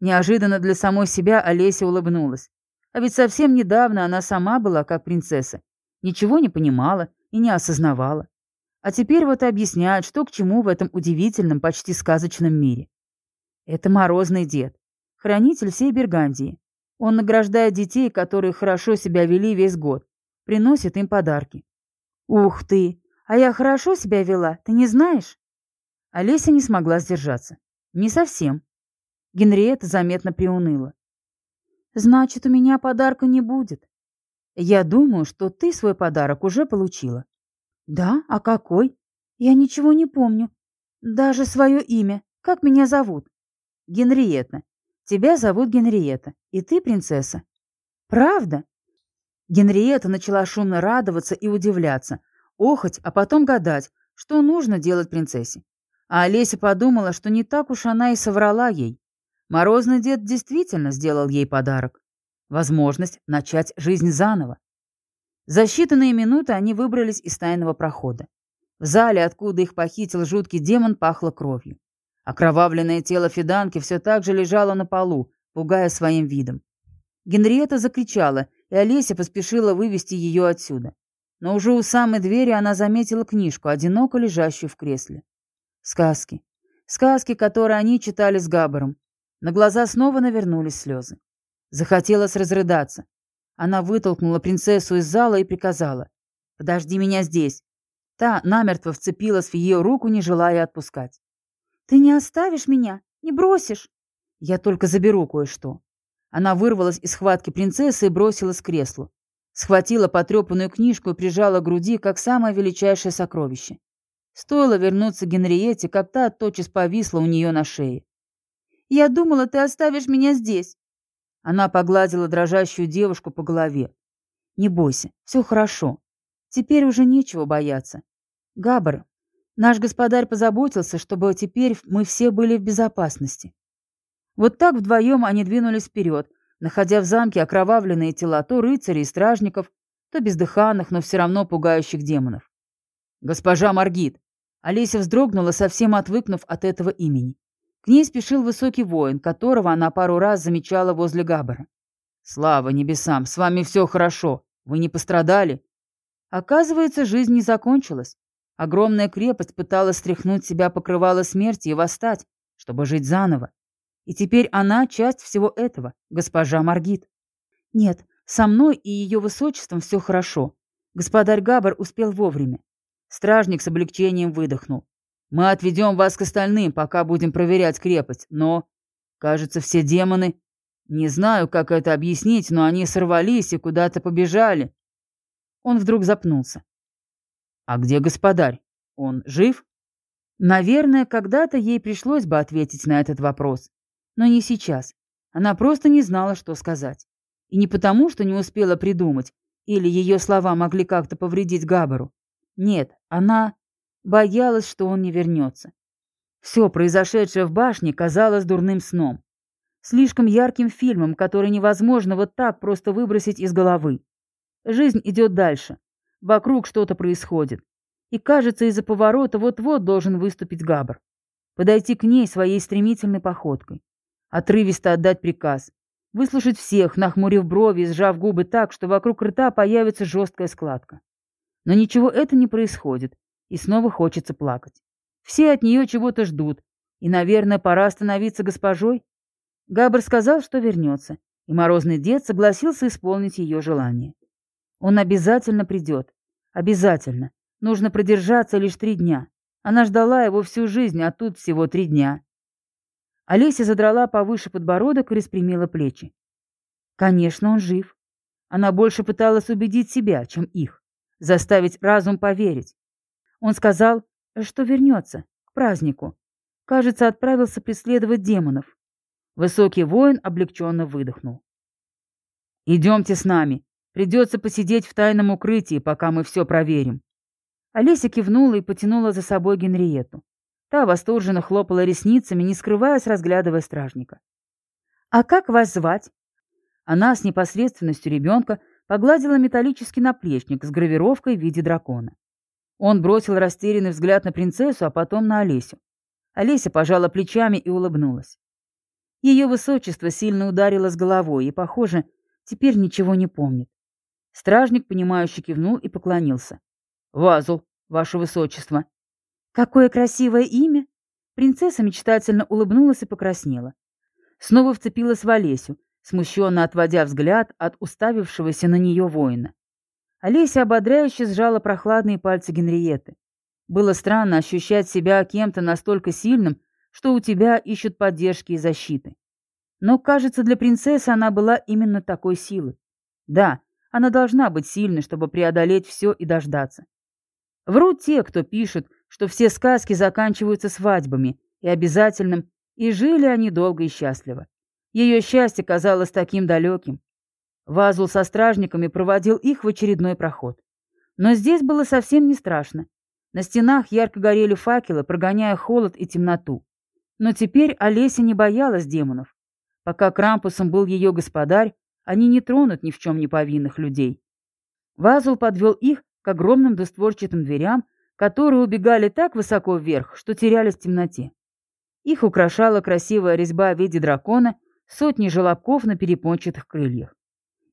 Неожиданно для самой себя Олеся улыбнулась. А ведь совсем недавно она сама была как принцесса. Ничего не понимала и не осознавала. А теперь вот и объясняют, что к чему в этом удивительном, почти сказочном мире. Это морозный дед, хранитель всей Бергандии. Он награждает детей, которые хорошо себя вели весь год, приносит им подарки. Ух ты! А я хорошо себя вела, ты не знаешь? Олеся не смогла сдержаться. Не совсем. Генриетта заметно приуныла. Значит, у меня подарка не будет. Я думаю, что ты свой подарок уже получила. Да? А какой? Я ничего не помню. Даже свое имя. Как меня зовут? Генриетта. Тебя зовут Генриетта, и ты принцесса. Правда? Генриетта начала шумно радоваться и удивляться, охоть, а потом гадать, что нужно делать принцессе. А Олеся подумала, что не так уж она и соврала ей. Морозный дед действительно сделал ей подарок. Возможность начать жизнь заново. За считанные минуты они выбрались из тайного прохода. В зале, откуда их похитил жуткий демон, пахло кровью. Окровавленное тело Фиданки все так же лежало на полу, пугая своим видом. Генриетта закричала, и Олеся поспешила вывести ее отсюда. Но уже у самой двери она заметила книжку, одиноко лежащую в кресле. Сказки. Сказки, которые они читали с Габаром. На глаза снова навернулись слезы. Захотелось разрыдаться. Она вытолкнула принцессу из зала и приказала. «Подожди меня здесь». Та намертво вцепилась в ее руку, не желая отпускать. «Ты не оставишь меня? Не бросишь?» «Я только заберу кое-что». Она вырвалась из схватки принцессы и бросилась к креслу. Схватила потрепанную книжку и прижала к груди, как самое величайшее сокровище. Стоило вернуться Генриете, как та тотчас повисла у нее на шее. «Я думала, ты оставишь меня здесь». Она погладила дрожащую девушку по голове. «Не бойся, все хорошо. Теперь уже нечего бояться. Габар, Наш господарь позаботился, чтобы теперь мы все были в безопасности. Вот так вдвоем они двинулись вперед, находя в замке окровавленные тела то рыцарей и стражников, то бездыханных, но все равно пугающих демонов. «Госпожа Маргит!» Олеся вздрогнула, совсем отвыкнув от этого имени. К ней спешил высокий воин, которого она пару раз замечала возле Габбара. «Слава небесам, с вами все хорошо. Вы не пострадали?» Оказывается, жизнь не закончилась. Огромная крепость пыталась стряхнуть себя покрывало смерти и восстать, чтобы жить заново. И теперь она часть всего этого, госпожа Маргит. Нет, со мной и ее высочеством все хорошо. Господарь Габар успел вовремя. Стражник с облегчением выдохнул. Мы отведем вас к остальным, пока будем проверять крепость, но... Кажется, все демоны... Не знаю, как это объяснить, но они сорвались и куда-то побежали. Он вдруг запнулся. «А где господарь? Он жив?» Наверное, когда-то ей пришлось бы ответить на этот вопрос. Но не сейчас. Она просто не знала, что сказать. И не потому, что не успела придумать, или ее слова могли как-то повредить Габару. Нет, она боялась, что он не вернется. Все произошедшее в башне казалось дурным сном. Слишком ярким фильмом, который невозможно вот так просто выбросить из головы. Жизнь идет дальше. Вокруг что-то происходит. И кажется, из-за поворота вот-вот должен выступить Габр. Подойти к ней своей стремительной походкой. Отрывисто отдать приказ. Выслушать всех, нахмурив брови и сжав губы так, что вокруг рта появится жесткая складка. Но ничего это не происходит, и снова хочется плакать. Все от нее чего-то ждут, и, наверное, пора становиться госпожой. Габр сказал, что вернется, и морозный дед согласился исполнить ее желание. Он обязательно придет. Обязательно. Нужно продержаться лишь три дня. Она ждала его всю жизнь, а тут всего три дня. Олеся задрала повыше подбородок и распрямила плечи. Конечно, он жив. Она больше пыталась убедить себя, чем их. Заставить разум поверить. Он сказал, что вернется к празднику. Кажется, отправился преследовать демонов. Высокий воин облегченно выдохнул. «Идемте с нами», Придется посидеть в тайном укрытии, пока мы все проверим». Олеся кивнула и потянула за собой Генриету. Та восторженно хлопала ресницами, не скрываясь, разглядывая стражника. «А как вас звать?» Она с непосредственностью ребенка погладила металлический наплечник с гравировкой в виде дракона. Он бросил растерянный взгляд на принцессу, а потом на Олесю. Олеся пожала плечами и улыбнулась. Ее высочество сильно ударило с головой и, похоже, теперь ничего не помнит. Стражник, понимающе кивнул и поклонился. «Вазул, ваше высочество». «Какое красивое имя!» Принцесса мечтательно улыбнулась и покраснела. Снова вцепилась в Олесю, смущенно отводя взгляд от уставившегося на нее воина. Олеся ободряюще сжала прохладные пальцы Генриеты. Было странно ощущать себя кем-то настолько сильным, что у тебя ищут поддержки и защиты. Но, кажется, для принцессы она была именно такой силы. Да, она должна быть сильной, чтобы преодолеть все и дождаться. Врут те, кто пишут, что все сказки заканчиваются свадьбами и обязательным, и жили они долго и счастливо. Ее счастье казалось таким далеким. Вазул со стражниками проводил их в очередной проход. Но здесь было совсем не страшно. На стенах ярко горели факелы, прогоняя холод и темноту. Но теперь Олеся не боялась демонов. Пока Крампусом был ее господарь, они не тронут ни в чем не повинных людей. Вазул подвел их к огромным двустворчатым дверям, которые убегали так высоко вверх, что терялись в темноте. Их украшала красивая резьба в виде дракона сотни желобков на перепончатых крыльях.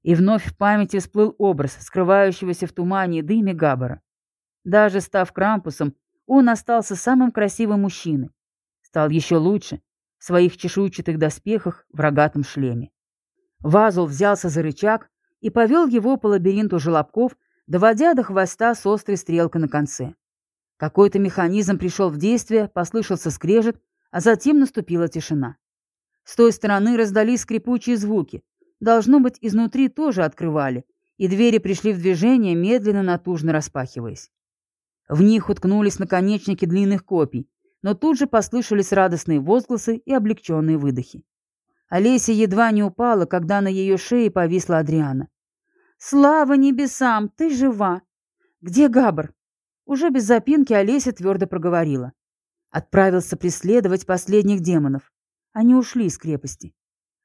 И вновь в памяти всплыл образ скрывающегося в тумане и дыме Габбара. Даже став Крампусом, он остался самым красивым мужчиной. Стал еще лучше в своих чешуйчатых доспехах в рогатом шлеме. Вазул взялся за рычаг и повел его по лабиринту желобков, доводя до хвоста с острой стрелкой на конце. Какой-то механизм пришел в действие, послышался скрежет, а затем наступила тишина. С той стороны раздались скрипучие звуки. Должно быть, изнутри тоже открывали, и двери пришли в движение, медленно натужно распахиваясь. В них уткнулись наконечники длинных копий, но тут же послышались радостные возгласы и облегченные выдохи. Олеся едва не упала, когда на ее шее повисла Адриана. «Слава небесам, ты жива! Где Габр?» Уже без запинки Олеся твердо проговорила. Отправился преследовать последних демонов. Они ушли из крепости.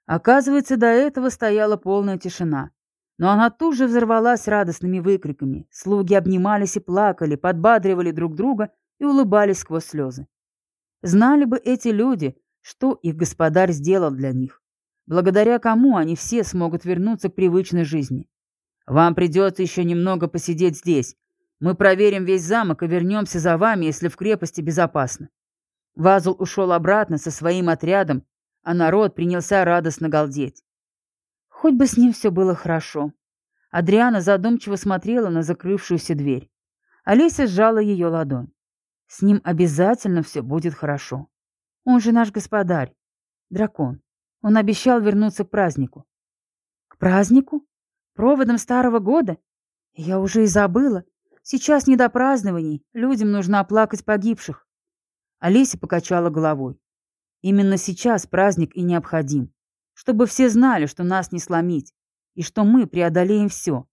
Оказывается, до этого стояла полная тишина. Но она тут же взорвалась радостными выкриками. Слуги обнимались и плакали, подбадривали друг друга и улыбались сквозь слезы. Знали бы эти люди, что их господарь сделал для них. Благодаря кому они все смогут вернуться к привычной жизни. Вам придется еще немного посидеть здесь. Мы проверим весь замок и вернемся за вами, если в крепости безопасно. Вазул ушел обратно со своим отрядом, а народ принялся радостно галдеть. Хоть бы с ним все было хорошо. Адриана задумчиво смотрела на закрывшуюся дверь. Олеся сжала ее ладонь. С ним обязательно все будет хорошо. Он же наш господарь, дракон. Он обещал вернуться к празднику. К празднику? Проводом старого года? Я уже и забыла. Сейчас не до празднований, людям нужно оплакать погибших. Олеся покачала головой. Именно сейчас праздник и необходим, чтобы все знали, что нас не сломить, и что мы преодолеем все.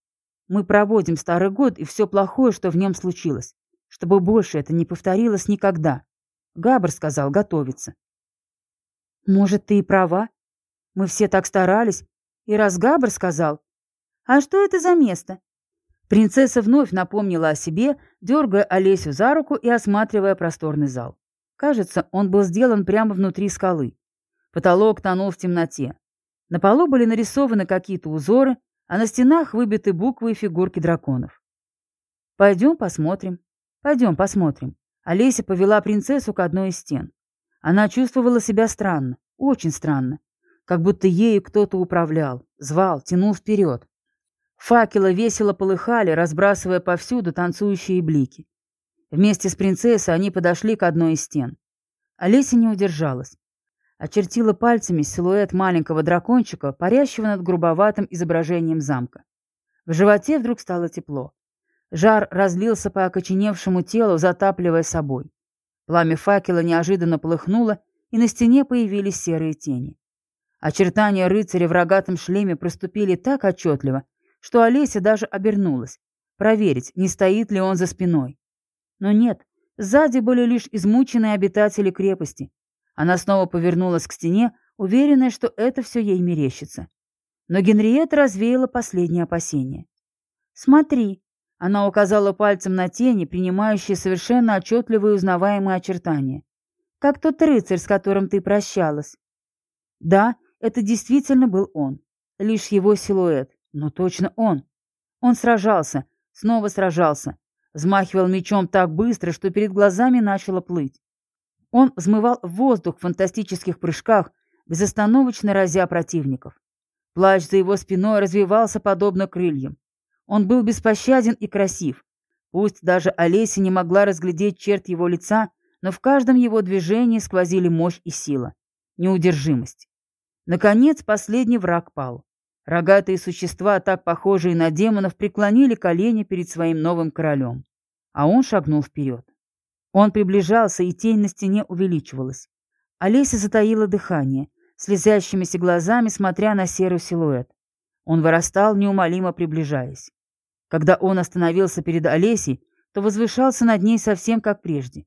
Мы проводим старый год и все плохое, что в нем случилось, чтобы больше это не повторилось никогда. Габр сказал готовиться. Может, ты и права. Мы все так старались, и раз Габр сказал... А что это за место? Принцесса вновь напомнила о себе, дергая Олесю за руку и осматривая просторный зал. Кажется, он был сделан прямо внутри скалы. Потолок тонул в темноте. На полу были нарисованы какие-то узоры, а на стенах выбиты буквы и фигурки драконов. «Пойдем посмотрим. Пойдем посмотрим». Олеся повела принцессу к одной из стен. Она чувствовала себя странно, очень странно, как будто ею кто-то управлял, звал, тянул вперед. Факелы весело полыхали, разбрасывая повсюду танцующие блики. Вместе с принцессой они подошли к одной из стен. Олеся не удержалась. Очертила пальцами силуэт маленького дракончика, парящего над грубоватым изображением замка. В животе вдруг стало тепло. Жар разлился по окоченевшему телу, затапливая собой. Пламя факела неожиданно полыхнуло, и на стене появились серые тени. Очертания рыцаря в рогатом шлеме проступили так отчетливо, что Олеся даже обернулась, проверить, не стоит ли он за спиной. Но нет, сзади были лишь измученные обитатели крепости. Она снова повернулась к стене, уверенная, что это все ей мерещится. Но Генриетта развеяла последние опасения. «Смотри», — она указала пальцем на тени, принимающие совершенно отчетливые узнаваемые очертания. «Как тот рыцарь, с которым ты прощалась». Да, это действительно был он. Лишь его силуэт, но точно он. Он сражался, снова сражался, взмахивал мечом так быстро, что перед глазами начало плыть. Он взмывал в воздух в фантастических прыжках, безостановочно разя противников. Плащ за его спиной развивался подобно крыльям. Он был беспощаден и красив. Пусть даже Олеся не могла разглядеть черт его лица, но в каждом его движении сквозили мощь и сила, неудержимость. Наконец, последний враг пал. Рогатые существа, так похожие на демонов, преклонили колени перед своим новым королем. А он шагнул вперед. Он приближался, и тень на стене увеличивалась. Олеся затаила дыхание, слезящимися глазами смотря на серый силуэт. Он вырастал, неумолимо приближаясь. Когда он остановился перед Олесей, то возвышался над ней совсем как прежде.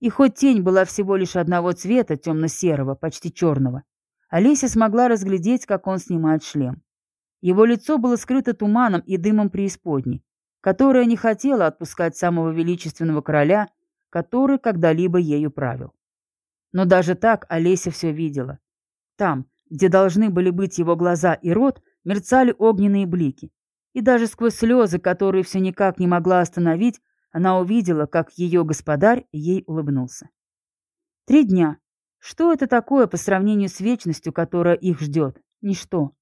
И хоть тень была всего лишь одного цвета, темно-серого, почти черного, Олеся смогла разглядеть, как он снимает шлем. Его лицо было скрыто туманом и дымом преисподней, которая не хотела отпускать самого величественного короля, который когда-либо ею правил. Но даже так Олеся все видела. Там, где должны были быть его глаза и рот, мерцали огненные блики. И даже сквозь слезы, которые все никак не могла остановить, она увидела, как ее господарь ей улыбнулся. Три дня. Что это такое по сравнению с вечностью, которая их ждет? Ничто.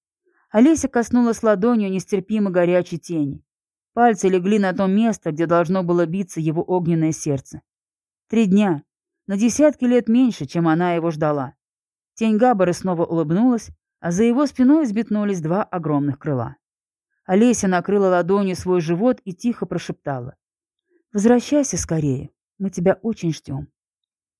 Олеся коснулась ладонью нестерпимо горячей тени. Пальцы легли на то место, где должно было биться его огненное сердце. Три дня. На десятки лет меньше, чем она его ждала. Тень Габбара снова улыбнулась, а за его спиной взметнулись два огромных крыла. Олеся накрыла ладонью свой живот и тихо прошептала. «Возвращайся скорее. Мы тебя очень ждем».